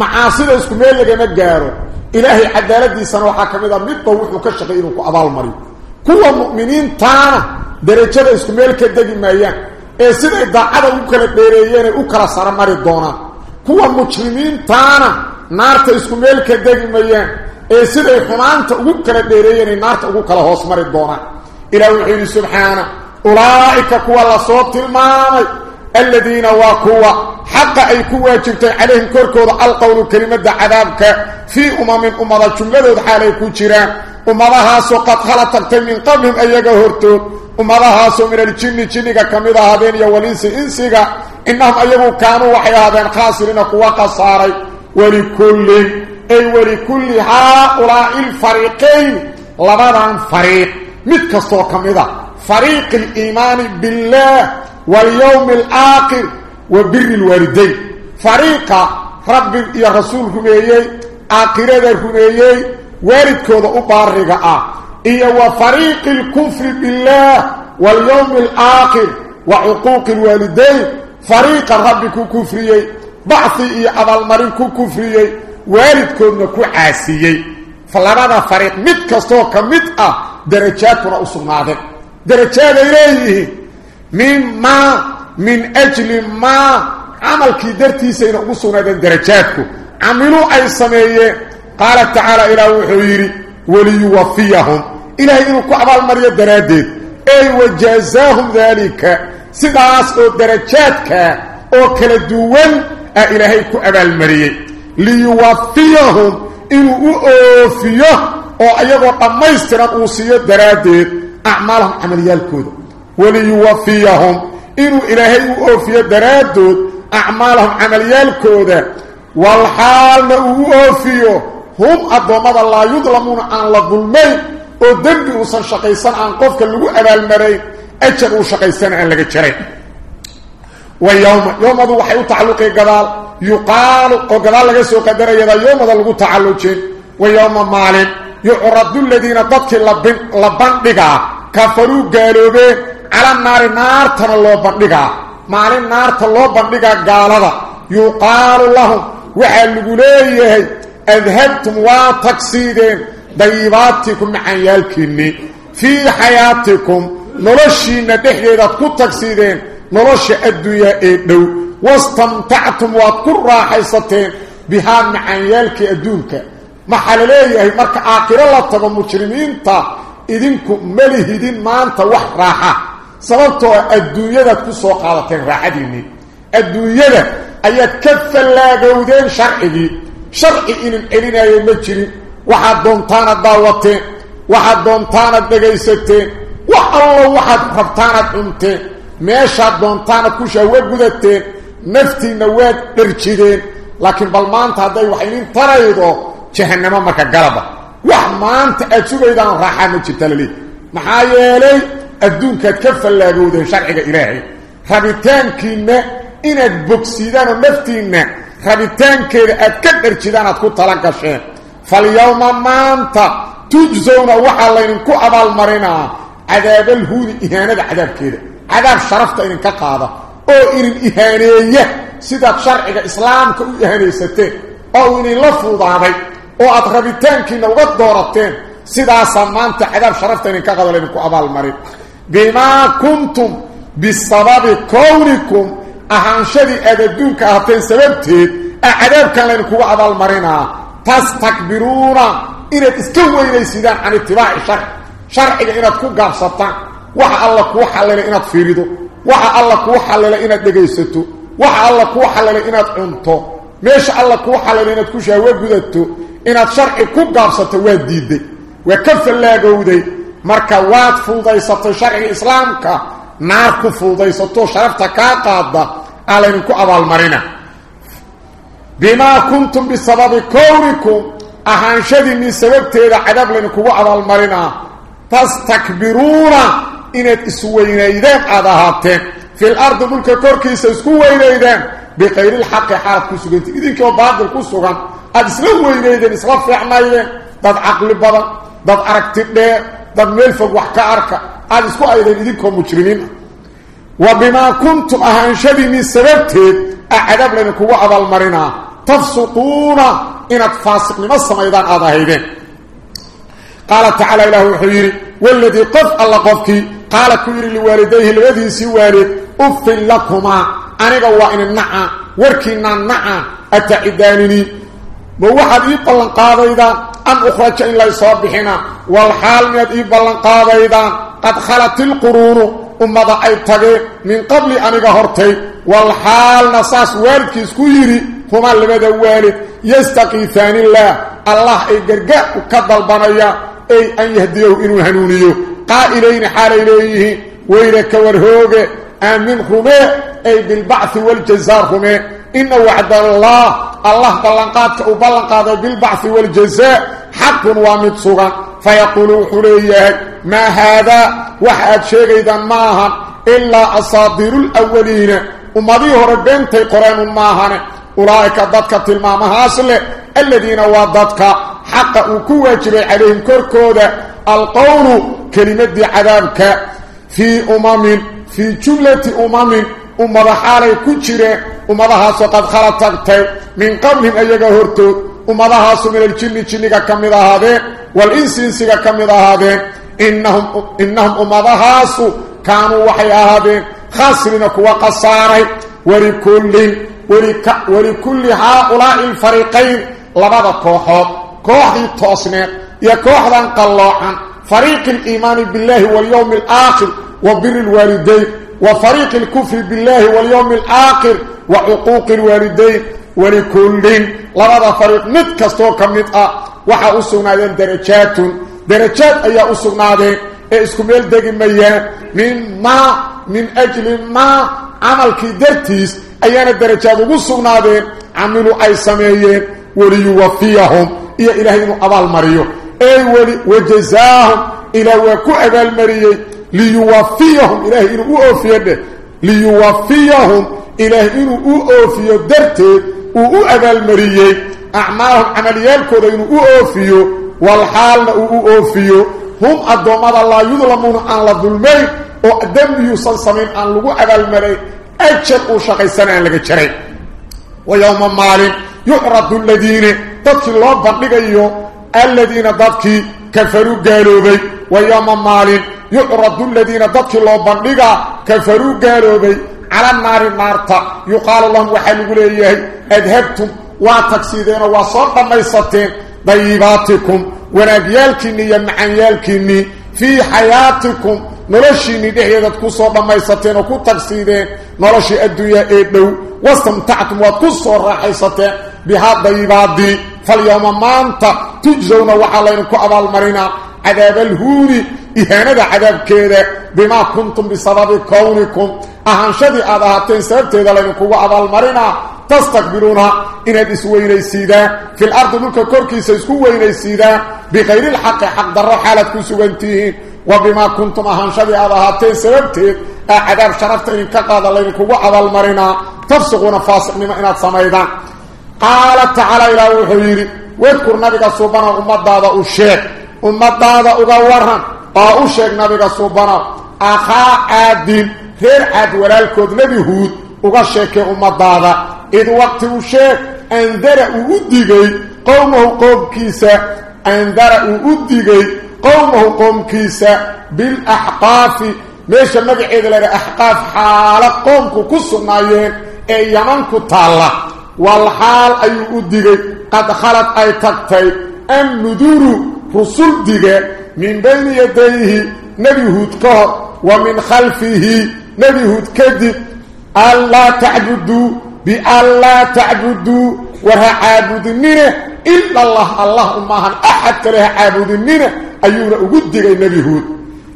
macaasida isku meel lagama gaaro ilaahay cadaaladiisana waxaa ka mid a midba wuxuu ka shaqay inuu ku abaalmariyo kuwa mu'miniintaana darajada isku meel ka degi maayaan ee siday daacada u kala dheereeyeenay u kala saramari doonaan kuwa mujrimiintaana naarta isku meel ka degi maayaan ee siday xumaanta ugu kala dheereeyeenay naarta ugu kala hoos mari doonaan ilaah wuxuu yidhi subxaana ulaa'ika kuwa lasoo tilmaamay الذين واكوا حق أي كوا جبتين عليهم كوركوض القول كلمة عذابك في أمم أمضى جملة حالي كجيران أمضاها سوقت خلطت من قبلهم أيها هرتون أمضاها سو من الجن جنك كمذا هذين يولينس إنسك إنهم أيها كانوا وحي هذين خاسرين كوا قصاري ولكل أي ولكل هؤلاء الفريقين لبدا فريق متكستو كمذا فريق الإيمان بالله واليوم الآخر وبر الوالدين فريقا رب يا رسول رميي آخرة رميي والد كوضا أبارغا إيا وفريق الكفر بالله واليوم الآخر وعقوق الوالدين فريق رب كفريي بعثي إيا أبا المرين كفريي والد كوضا كعاسيي فلماذا فريق متكستو كمتأ درجاتنا أصنعنا درجات إليه مما من أجل ما عمل كي درتي سينقصنا درجاتكم عملوا أي سمية قال تعالى إلى وحيري وليوفيهم. إلهي إنكو عمال مريا درادين أي وجازاهم ذلك. سداس أو درجاتك أو كلا دوان إلهي كو عمال مريا. ليوفيهم. إنو أوفيه. أو أيضا قميستنا أوصية درادين أعمالهم عمليالكود وليوفيهم. إنو إلهي أوفي درادود. أعمالهم عمليالكود والحال أوفيه. هم أدومد الله يظلمون عن لظلمين ودنبي وصن شقيسان عن قفك اللي أبا المرين أجر وشقيسان عن لغا جرين ويوم يوم ذو وحي تعلقي قدال يقال قدال لغا سوى قدر يدا. يوم ذو لغو تعلقين ويوم مالين. يعرض الذين ضدك لبن لغا كفروا قالوا به. على النار نار ترى الله بندقا مالين نار ترى الله بندقا قالوا يقال لهم. وحال لقليه أذهبتم وتقصيدين. ضيباتكم عن يالكني. في حياتكم نرشينا دحيرة كتقصيدين نرشي الدنيا إدو واستمتعتم وكل راحيستين. بها عن يالك أدونك. محل ليه مركا آخر الله تبا مجرمين تا. إذنكم ملهدين ما أنت وح راحة. sababtoo adduunyada ku soo qaadateen raaxadiinii adduunyada ayaad ka fallaagowdeen sharcigii شرعي إن الإلينا يمجري وحد دونتان الضاوتين وحد دونتان الدقيستين وحالله وحد قفتان الأمتين ماشاد دونتان كوشا وقودتين نفتي نواد برشدين لكن بالمانت هذا يوحيين ترى يضو جهنم مكا قربة وحمانت أتوب إذا رحمة تلالي محايا لي الدون كتكفى اللي قوده شرعي إلهي. ربطان كينا إنك بوكسيدان ونفتي نواد rabitaankeeda aad ka dharjidaan aad ku tala gasheen. Falyawma maanta tujsowna waxaa laydinku abaalmarinaa cadaabaalhuudi ihaanada cadaabkeeda. عذاب شرفت إن كقادة أو إن الإهانية سيدة شرعك إسلام كو إهانيستين أو إن لفظ هذا أو أدربتين كنا وقت دورتين سيدة سمانت عذاب شرفت إن كقادة لنكو أبا المريض بما كنتم كونكم أهانشدي أددونك أهتين سببتين عذاب كان لنكو أبا المريض تستكبرون إنك اسكوين سيدان عن اتباع الشرع sharciga inaad ku gaabsataan waxa alla kuu xallilay inaad fiirido waxa alla kuu xallilay inaad dhegaysato waxa alla kuu xallilay inaad cunto meesha alla kuu xallilay inaad ku shaawo gudato inaad sharci ku gaabsato waa diiday waa ka fallaagowday marka waad fuudaysatay sharciga islaamka naar ku fuudaysato sharafta kaa qaada aa laydinku abaalmarina. Bimaa kuntum bisababi kownikum ahaanshadiinii sababteeda cadaab laydinkugu abaalmarinaa تستكبرون إنت إسوينيدان أدهاتين في الأرض ملك كوركيس إسكو وينيدان بغير الحق حالة كسوغنتي إذن كيو بعض الكسوغان أدسلو وينيدان إسلاف في عمايدان داد عقل بضا داد أركتين داد ميلفق وحكا أركا أدسكو أيضا إذن كيو مجرمين وبما كنتم أهانشدي من سببتين أعدب لنكو عضا المرنا تفسقون إنت فاسق لما السميدان أدهيدين قال تعالى إله وحيري والذي قف الله قفك قال كوير لوالديه الذي سوالد أفل لكما أنا قوائن النعا وركينا النعا أتعدانني بوحد إيبالن قاضيدا أن أخرج إلا يصابحنا والحال من إيبالن qad khalat ilquruunu ummada ay tageen min qabli aniga hortay walxaalna saas waalidkiisku yidhi huma labada waalid yastakiifaanillaah allah ay gargaar ka dalbanayaan ay an yahdiyahu inuu hanuuniyo. Qaa'ilayni xaalay leeyihiin weylaka warhooge aamin rumee ay bilbacthi waljazaar rumee ina wacdaallah allah ballanqaadka uu ballanqaaday bilbachi waljazaa xaqun waa mid sugan. فيقولوا حلية ما هذا؟ وحد شيء إذا ماها إلا أصادر الأولين. ومضيه ربينتي قرآن ماهن أولئك ضدك تلمامها أصله الذين وضدك حق وكواجب عليهم كركودا القول كلمة عذابك. في أمم في جملة أمم. أمضى حالي كجرة. أمضها سقد خلطكت من قبلهم أيها هرتود أمضها من الجن جنك كمذا هذين والإنس إنسك كمذا هذين إنهم, إنهم أمضها كانوا وحي هذين خاسرين كوا ولكل ولكل هؤلاء الفريقين لبدا كوحوت كوحدي توسنيت يا كوحدان قلوعا فريق الإيمان بالله واليوم الآخر وبر الوالدين وفريق الكفر بالله واليوم الآخر وعقوق الوالدين ولكل لبدا فريق متكستو كمتأ وحا أسغنادين درجات درجات أي أسغنادين اسكو ميل دغي ميا من ما من أجل ما عملك درتيس أيانا درجات ugu sugnaadeen. Camilu ay sameeyeen وليوفيهم إيا إلهي إنه أبال مريو أي ولي وجزاهم إلى وكو أبال مريو ليوفيهم إلهي إنه أوفيه ليوفيهم إلهي إنه أوفيه درته وأو أبال مريو أعمالهم عمليالكو إنه أوفيه والحال أوفيه هم أدومات الله يظلمون عن الظلمين وأدم يصنصمين عن لغو أبال مريو أجل أوشاقي سنة لك جري ويوم مالك يعرض الذين تدكي الله بندغيو الذين تدكي كفروا قالوا بي ويوم مال يعرض الذين تدكي الله بندغا كفروا قالوا على النار النارتا يقال لهم وحلقوا ليه اذهبتم واتكسيدين وصوت ميستين ضيباتكم ونبيالكني يمعنيالكني في حياتكم ku soo dhamaysateen oo ku tagsiideen noloshii adduunya ee dhow. واستمتعتم وكسوا راحيستين بهذا يبادي فاليوم ما تجزون وحالينكو أبال مرنا عذاب الهوري إهانة عذاب كذا بما كنتم بسبب كونكم. أهانشدي أذهاتين سببتين لينكو أبال مرنا تستكبرونها. إن الإسوين السيدة في الأرض ملك كوركي سيسكوين السيدة بغير الحق حق در حالتكو سوانتين وبما كنتم أهانشدي أذهاتين سببتين عذاب شرفتين كقاد لينكو أبال مرنا. تفسقون فاسق مما إناد سميدان قال تعالى إلى وحيري. واذكر نبيك صوبنا أمدادا الشيخ أمدادا أغورها أو الشيخ نبيك صوبنا أخا nebi huud uga sheekay ummadaada id waqti u sheeg andara uu u digay qowmahu qoomkiisa andara uu u digay qowmahu qoomkiisa bilaxqaafi meesha magaceeda laha axqaaf xaalo qoomku ku sugnaayeen ee yaman ku taalla walxaal ayuu u digay qad khalad ay tagtay annuduru rusul diga min bayni yadayhi nebi huud ka hor wa min khalfihi nebi huud kadib anlaa tacbuduu bianlaa tacbuduu war ha caabudinina ila allah allah umaahan axad kale ha caabudinina ayuuna ugu digay nebi huud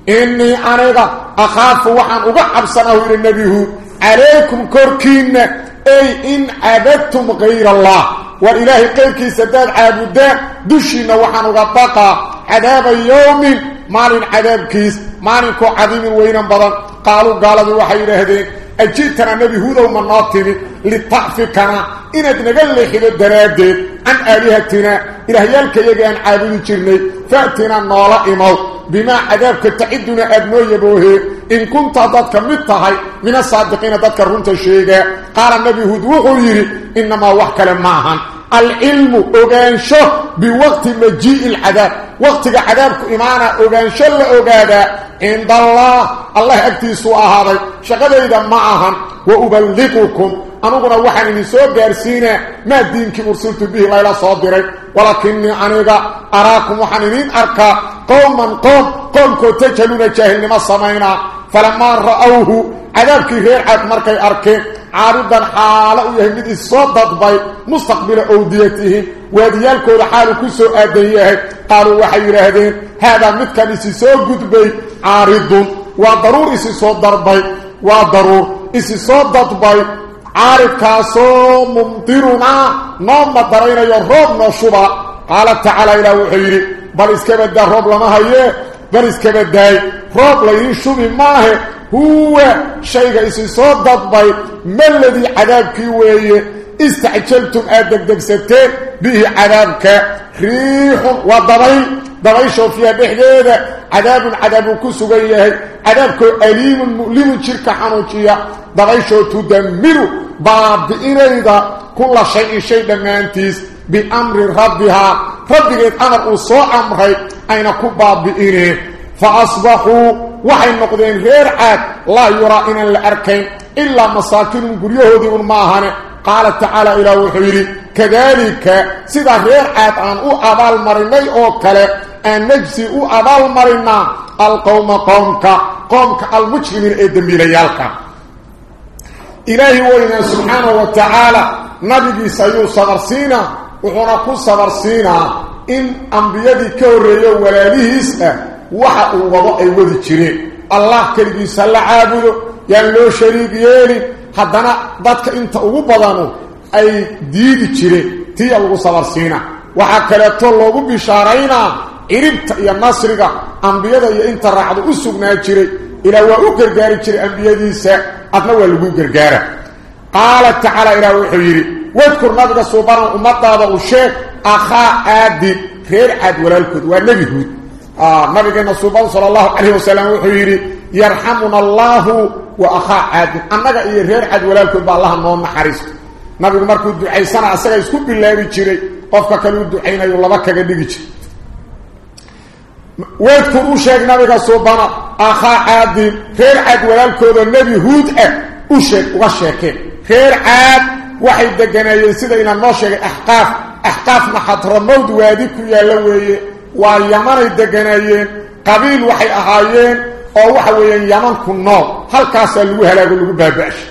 innii aniga akhaafu waxaan uga cabsanahu yidhi nebi huud calaykum korkiinna أي إن عبدتم غير الله. وإلهي قيل كي سداد عابداء دشينا وحن غطاقا. عذاب يومي مال عذاب كيس. مالك عظيم وين بضا قالوا قالوا وحي رهدين أجيتنا نبي هودا ومن ناطيني. لتعفكنا. إن اتنقل لحيد الدراد عن آلهتنا. إلهي الكيجان عابد جرني فأتنا نالا إموت yaboohee in kunta dadka mid tahay min asaadiqiina dadka runta sheegaa qaala nebi huud wuxuu yidhi innamaa wax kale ma ahan العلم اوغانشو بوقت مجيء العذاب. وقت عذابك إمانا اوغانشو لأوغادا عند الله. الله أكتسوا هذا. شغدا معها وأبلغكم. أنقنا وحن نسوء قارسينا ما دينك أرسلت به ليلة صادرين ولكني أنيقا أراكم وحنين أركا. قوما قوم قوم كتجلون جاهل لما السمينا فلما رأوه عذابك غير عاد مركي أركين عارضا حالا يهمد الصدد بي مستقبل أوديته. واديالكو حالا كسو آديه قالوا وحي رهدين هذا متكن إسسو قدبي. عارض. وضرور إسسو ضربي. وضرور إسسو ضدبي عارض كاسو ممطرنا. نوم مطرين يروب نشبا قال تعالى إلى وحيري. بل إسكبت ده روب لما هيه بل إسكبت ده روب لين شبه ماهي هو شيء إسسو ضدبي ما الذي عذابك ويه استعجلتم آدك دكستين به عذابك. ريح وضبي ضبيشو فيها بحديدة عذاب عذاب كسوغيه عذابك أليم مؤلم شركة حنوشية ضبيشو تدمر باب إليدا كل شيء شيء دمانتيس. بأمر ربها. ربك أمر أصوى أمري أين كباب بإليه فأصبحوا وحي النقدين غير عاد لا يرى إن الأركين إلا مساكن قريهودي الماهن قال تعالى إلى وحيري كذلك سيدا غير عاد أن أبال مرني أوكالي أن نجسي أبال مرنا القوم قومك قومك المجرمين إدمي ليالك إلهي وإنا سبحانه وتعالى نبي سيو صغرسينا وحنكو صغرسينا إن أنبيادي كوريو ولاليهيس وحا وضع أيوذي جرين الله كريجي سلا haddana dadka inta ugu badanu ay diidi jireen tiya lagu sabarsiina waxaa kaleeto loogu bishaaraynaa ciribta iyo nasriga ambiyada iyo inta raacda u sugnaa jiray ilaa waa u gargaari jiray ambiyadiisa adna waa lagu gargaara qaala tacaala ilaah wuxuu yidhi nabiga suubanan ummadaada u sheeg akhaa caadi reer caad walaalkood waa nebi huud nabigeena suuban sala allahu calayhi wasalam wuxuu yidhi yarxamuna allaahu وأخا عاد أنك إيه رير عاد ولالكم بالله نون نحريست نبي مركو دعيسانا أساقا يسكب بالله بيجيري قفك كانوا دعينا يولبك قدقج واذكروا شيخ نبي صوبانا أخا عاد رير عاد ولالكم النبي هود أه أشيك وشيكين رير عاد waxay deganayeen sida ina noo sheegay ahqaaf ahqaafna xadramowd waadi ku yaala weeye waa yamanay deganayeen qabiil waxay ahaayeen oo waxa weeyaan yaman ku nool halkaasaa lagu halaago lagu baaba'shay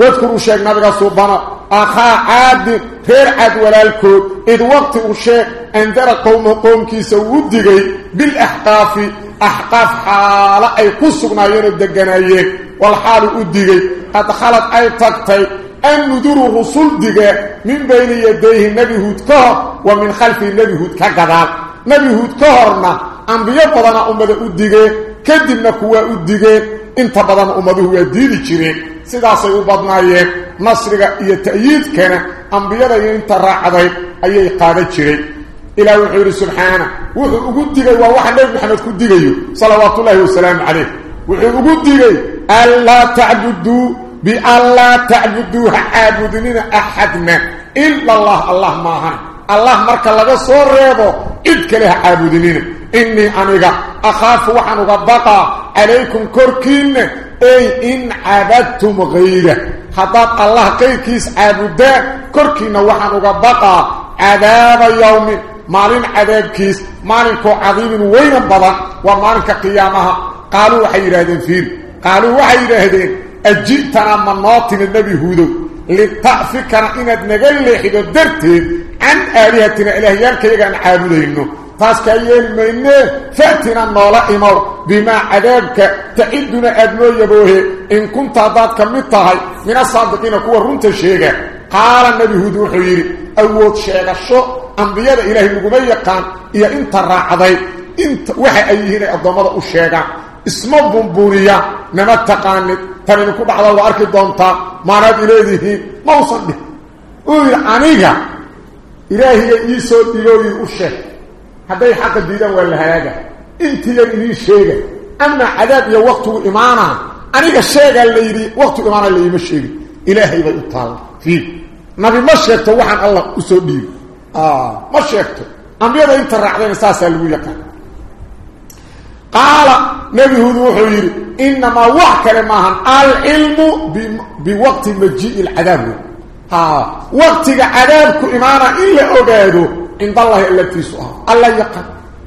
wadkuru sheeg nabiga suubana akhaa caadin reer caad walaalkood id waqti uu sheeg andara qowma qoomkiisa uu digay bilaxqaafi axqaaf xaalo ay ku sugnaayeen oo deganaayeen walxaalu u digay qad khalad ay tagtay النذر رسول دغا من بين يديه نبي هود كهر ومن خلفه نبي هود كغدال نبي هود كهرنا انبياء بدنا امده ودغه كدبنا كوا ودغه انت بدنا امده وديدي جيرين sidaasay u badnaayeen nasriga iyo ta'yiidkana ambiyada iyo inta raacday ayay qaadan jireen ilaa wuxuu yidhi subxaana wuxuu ugu digay waa waxa nebi maxamed ku digayo salawaatullaahi wasalaamu calayh wuxuu ugu digay ألا تعبدوا بألا تعبدوا عابدين أحدنا إلا الله الله ماهن. الله مركا لغا سو ريبو إذ لها عابدين إني أنيغا أخاف وحنغا بقى عليكم كركين. أي إن عبدتم غيره. حضاب الله قيكيس عابدان كركين وحنغا بقى عذاب يوم مالين عذابكيس مالين كو عظيم وين بضا ومالين كقيامها. قالوا حيرادين فيه قالوا وحيرادين أجئتنا من ناطن النبي هودو لتأفكنا إناد نقل لحيدو درتين عن آلهتنا إلهيالك يغان عابدينه تاسك أيين منه فأتنا النولا إمر بما عذابك تعدنا أدنو يبوه. إن كنت عدادك متهي من الصادقين كوا رنت الشيغة. قال النبي هودو حيري أول شيغة الشو أنبياء إلهي لقمي يقان إيا إنت الراعدين إنت وحي أيهين أضمد الشيغة. اسم بمبوريا نما تقان تري كو دخدا و اركي دونتا ما راد اليه ما وصل به. أو انيغا اليه يسو ديوي وشه هذا حق ديدا ولا هاجا انت لي لي شيغا أما عذاب يا وقت إيمانا. انيغا شيغا لي لي وقت إيمانا لي ما شيغي اليه يبا يطال في ما بمشيته وحن الله اسو ديو آه مشيته انبياء إنت راخدين ساسا لو يقال قال نبي هود وحيري إنما وحكر معهم العلم بوقت مجيء العذاب. ها وقت عذابك إمانا إلا أقاده عند الله إلا تسوها الله يقع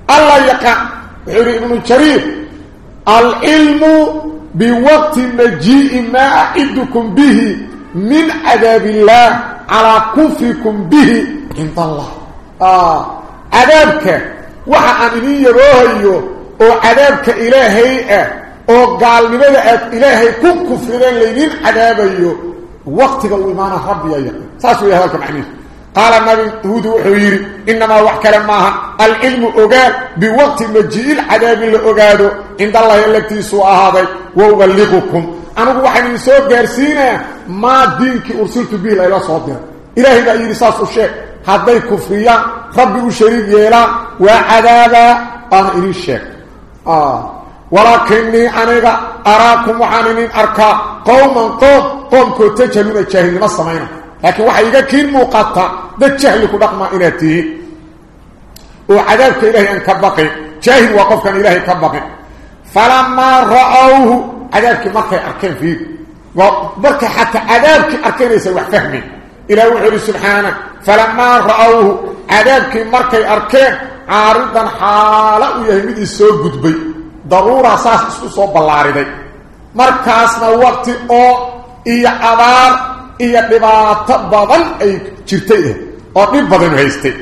الله يقع. حيري ابن الشريف العلم بوقت مجيء ما أعدكم به من عذاب الله على كفركم به عند الله. آه عذابك وحا أمني يروهيه أو عذابك الهي آه أو قال لماذا آه الهي كن كفرين لينين عذاب ايو وقتك الويمانة ربي إيه ساسو إيه هلكم حميث قال النبي هود وحويري إنما وحكا لماها العلم اقال بوقت مجيء العذاب اللي اقاده عند الله يلكتي سوء هذا وابلغكم أنا قوة من سوء قرسينة ما دينك ارسلت به إلى صدر الهي بأي رساس الشيء هذا كفرية ربي الشريف يلا وعذابا أنا إلي الشيخ آه. ولكني أنا أراكم وحانين أركا قوما قوم قوم كو تجهلون الجاهل ما السمين لكن وحيقا كين موقتا ده الجهل كدق ما إناتيه وعذابك إلهي أن كبقي. جاهل وقف كان إلهي كبقي. فلما رأوه عذابك مركي أركين فيه. وبركي حتى عذابك أركين يسوح فهمي. وحيد سبحانه. فلما رأوه عذابك مركي أركين. عارضا حالا يهمد السوء قدبي ضرورة أساس اسكو بلاردي مركاسنا وقت أو إيا عبار إيا دبات بضل أي جرتيه أو دب بضل هيستي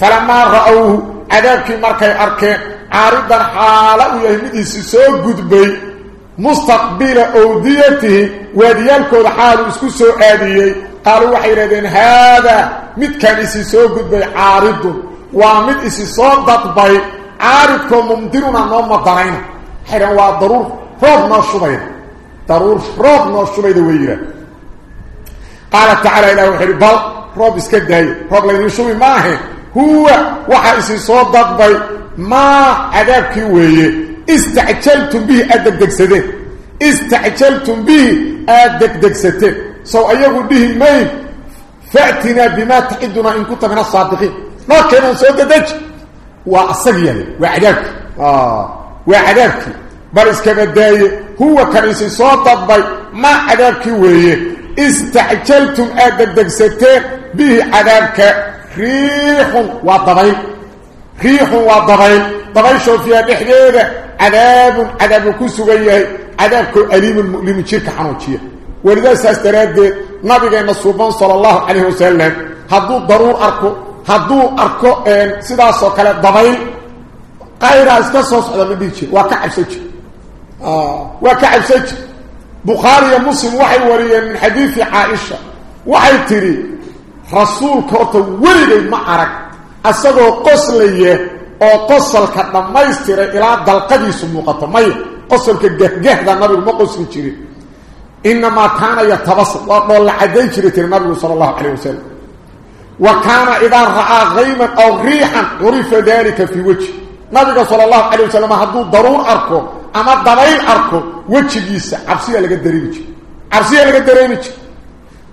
فلما رأوه عذابك مركي أركي عارضا حالا يهمد السوء قدبي مستقبل أوديته وديالكو حالو اسكو سوء آديي قالوا وحيردين هذا مت كان اسسوء قدبي عارض وامد اسي سو دطباي عارفكم ممدرنا نوم وا ضرور روب نو شبيد ضرور روب نو شبيد ويرا قال تعالى إلى وحر بل روب اسك داي روب لا يشوي ما هو وحا اسي سو دطباي ما عذابك ويه استعجلتم به اددكسده استعجلتم به اددكسته سو ايغو به مين فاتنا بما تعدنا ان كنت من الصادقين ما كان سو ددج واصغيا وعذابك آه. وعذابك بل اسكبداي هو كان سو ضبي ما عذابك ويه استعجلتم اددكستين به عذابك ريح وضبيل ريح وضبيل ضبيل شو فيها؟ بحديده عذاب عذاب كسغيه عذابك أليم المؤلم شرك حنوجيه ولذا ساستراد نبينا صلى الله عليه وسلم. حدو ضرور أركو. Hadduu arko sidaasoo kale dabayl qayraa iska soo socda ma dhihi jir waa ka cabsan jir waa ka cabsan jir bukhaari iyo muslim waxay wariyeen min xadiidi caaisha waxay tidhi rasuulka horta weligay ma arag isagoo qoslaya oo qosalka dhammaystiray ilaa dalqadiisu muuqato maya qosalka gahgahda nabigu ma qosli jirin inamaa kaana yatabasam waa dhoolla cadayn jiray tiri nabigu sala allahu calayh wasalam وكان إذا رأى غيما أو غريحا غريف ذلك في وجه نبي صلى الله عليه وسلم هدو ضرور أركو أما الضبعين أركو وجه جيسا عبسية لك الدريج عبسية لك الدريج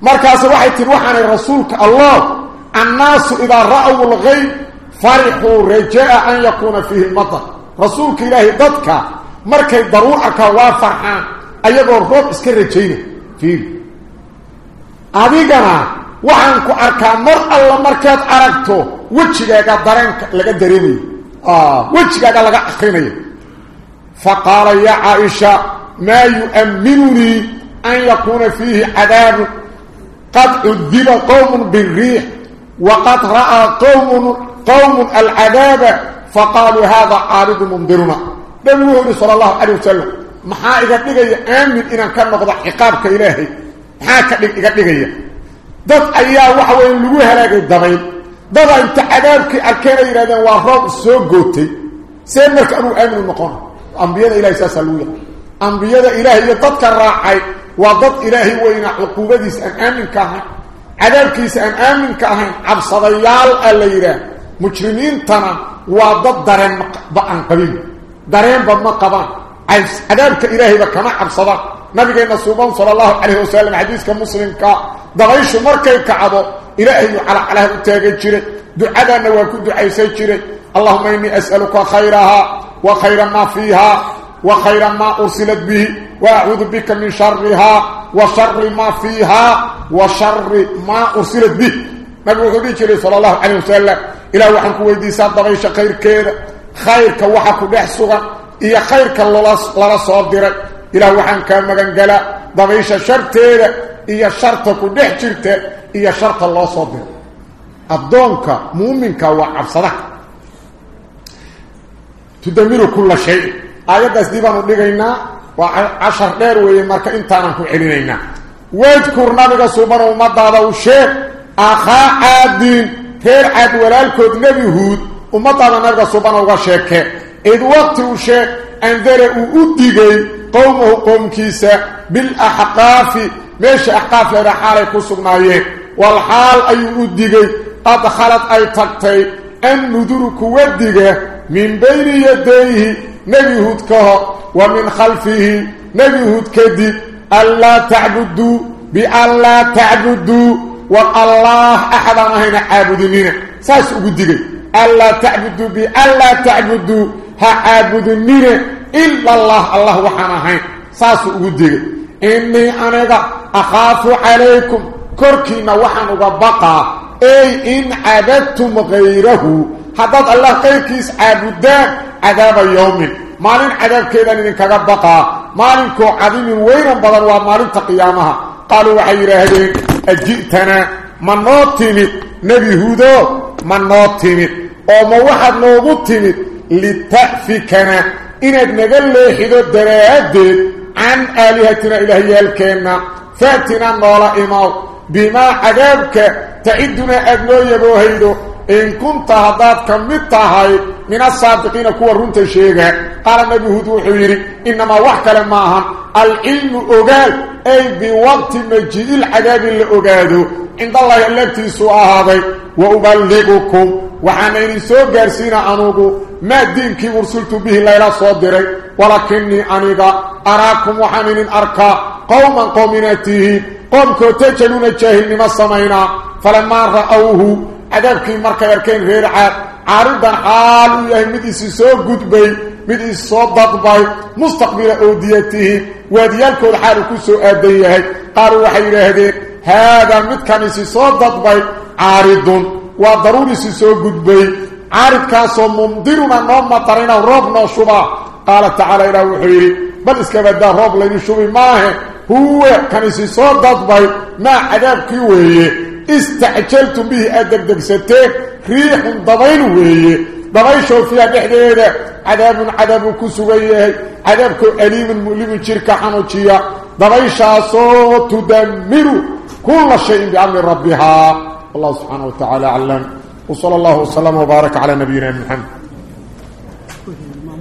مركز واحد تروح عن الرسول كالله الناس إذا رأوا الغيب فرحوا رجاء أن يكون فيه المطر رسولك إلهي ضدك. مركز ضرور أركا وافعان أيضا الرب اسكر رجينا فيه. أبيقنا waxaan ku arkaa mar alla markaad aragto wejigaaga dareenka laga dareemayo wejigaaga laga akrinayo faqaala yaa caaisha maa yu'amminunii an yakuuna fiihi cadaabu qad cudiba qowmun biriix waqad ra'aa qowmun qowmun alcadaaba faqaaluu hada caaridu mundiruna wuxuu yihi sala allahu calayh wasalam maxaa iga dhigaya aamin inaan ka noqdo ciqaabka ilaahay maxaa ka iga dhigaya dad ayaa waxa weeye lagu halaagay dabayl dada inta cadaabkii arkeen ay waa roob soo gootay see marka anuu aaminu noqon ambiyada ilahay saasaa lagu ilaahay iyo dadka raacay waa dad ilaahay weyna cuquubadiisa aan aaminka ahayn cadaabkiisa aan aaminka ahayn cabsadayaal a la yidhaah waa dad dareenba aan qabin dareenba ma qabaan cadaabka ilaahayba kama cabsadaan nabigeena suuban sala allahu calayhi wasalam xadiiska muslimka dabayshu markay kacdo ilaahayu calacalaha u taagan jiray ducadaanna waa ku ducaysan jiray allahuma innii as'aluka khayrahaa wa khayra maa fiihaa wa khayra maa ursilat bihi wa acuudu bika min sharihaa wa shari maa fiihaa wa shari maa ursilat bih nabigu wuxuu dhihi jiray sala allahu calayh wasalam ilah waxaan ku weydiisaa dabaysha khayrkeeda khayrka waxa ku dhex sugan iyo khayrka lala soo diray ilaah waxaan kaa magangalaa dabaysha sharteeda addoonka muuminka waa cabsadaha tudamiru kulla shay aayaddaas dii baanu dhigaynaa waa cashar dheer weeye marka intaanan ku celinaynaa wadkur nabiga suuban ummadaada u sheeg akhaa caadiin reer caad walaalkood nebi huud ummadaada nabiga suuban uga sheeke id waqti u sheeg andara uu u digay qowmahu qowmkiisa bilaxqaafi walxaal ayuu u digay qad khalad ay tagtay annuduru kuwa diga min bayni yadayhi nebi huud ka hor wa min khalfihi nebi huud kadib anlaa tacbuduu bianlaa tacbuduu war allaah axadaan ahayna caabudinina saas ugu digay anlaa tacbuduu bianlaa tacbuduu ha caabudinina ila allah allah waxaan ahayn saasuu ugu digay innii aniga akhaafu calaykum korkiinna waxaan uga baqaa ey in cabadtum hayrahu haddaad allah qayrkiis caabudaan cadaaba yowmin maalin cadaabkeedaan idinkaga baqaa maalinkoo cadiimin weynan badan waa maalinta qiyaamaha qaaluu waxay yidhaahdeen aji'tanaa ma noo timid nebi hudo ma noo timid oo ma waxaad noogu timid عن آلهتنا إلهي الكينا فأتنا نولا إمو بما عذابك. تعدنا أدنو يبوهيدو إن كنت هضابك متاهاي من الصادقين كوى رونت الشيغة قال النبي هدو حويري إنما وحك لماهم العلم أغال أي بوقت مجيء العذاب اللي أغادو. عند الله يلتي سؤال هذا. وأبلغكم وحانا إني سوء قرسينا أنوغو ما الدين كي أرسلتو به ليلة صدري. ولكني أنيغا أراكم وحانين أركا قوما قومناتيه قوم كوتيجلون الجاهل من السمينا فلما رأوه عذابك مركا يركين غير عاد. عارضا حالو يهي مدسي سوء قد بي مدسي صدق بي مستقبل أوديته. وديالك الحال كسو أديه قالوا وحي هذا مدكا نسي صدق بي عارضون. Waa daruur isi soo gudbay caaridkaasoo mumdiruna noo matarina roob noo shubaa qaala tacaala ilaah wuxuu yidhi bal iskabadaa roob laydi shubi maahe huwa kan isi soo dadbay maa cadaabkii weeye istacjaltum bihi aad degdegsateen riixun dabayl weeye dabayshoo fiiha dhexdeeda cadaabun cadaabuu ku sugan yahay cadaabkoo aliimun mu'limun jirka xanuujiya dabayshaasoo الله سبحانه وتعالى علم وصلى الله وسلم وبارك على نبينا محمد.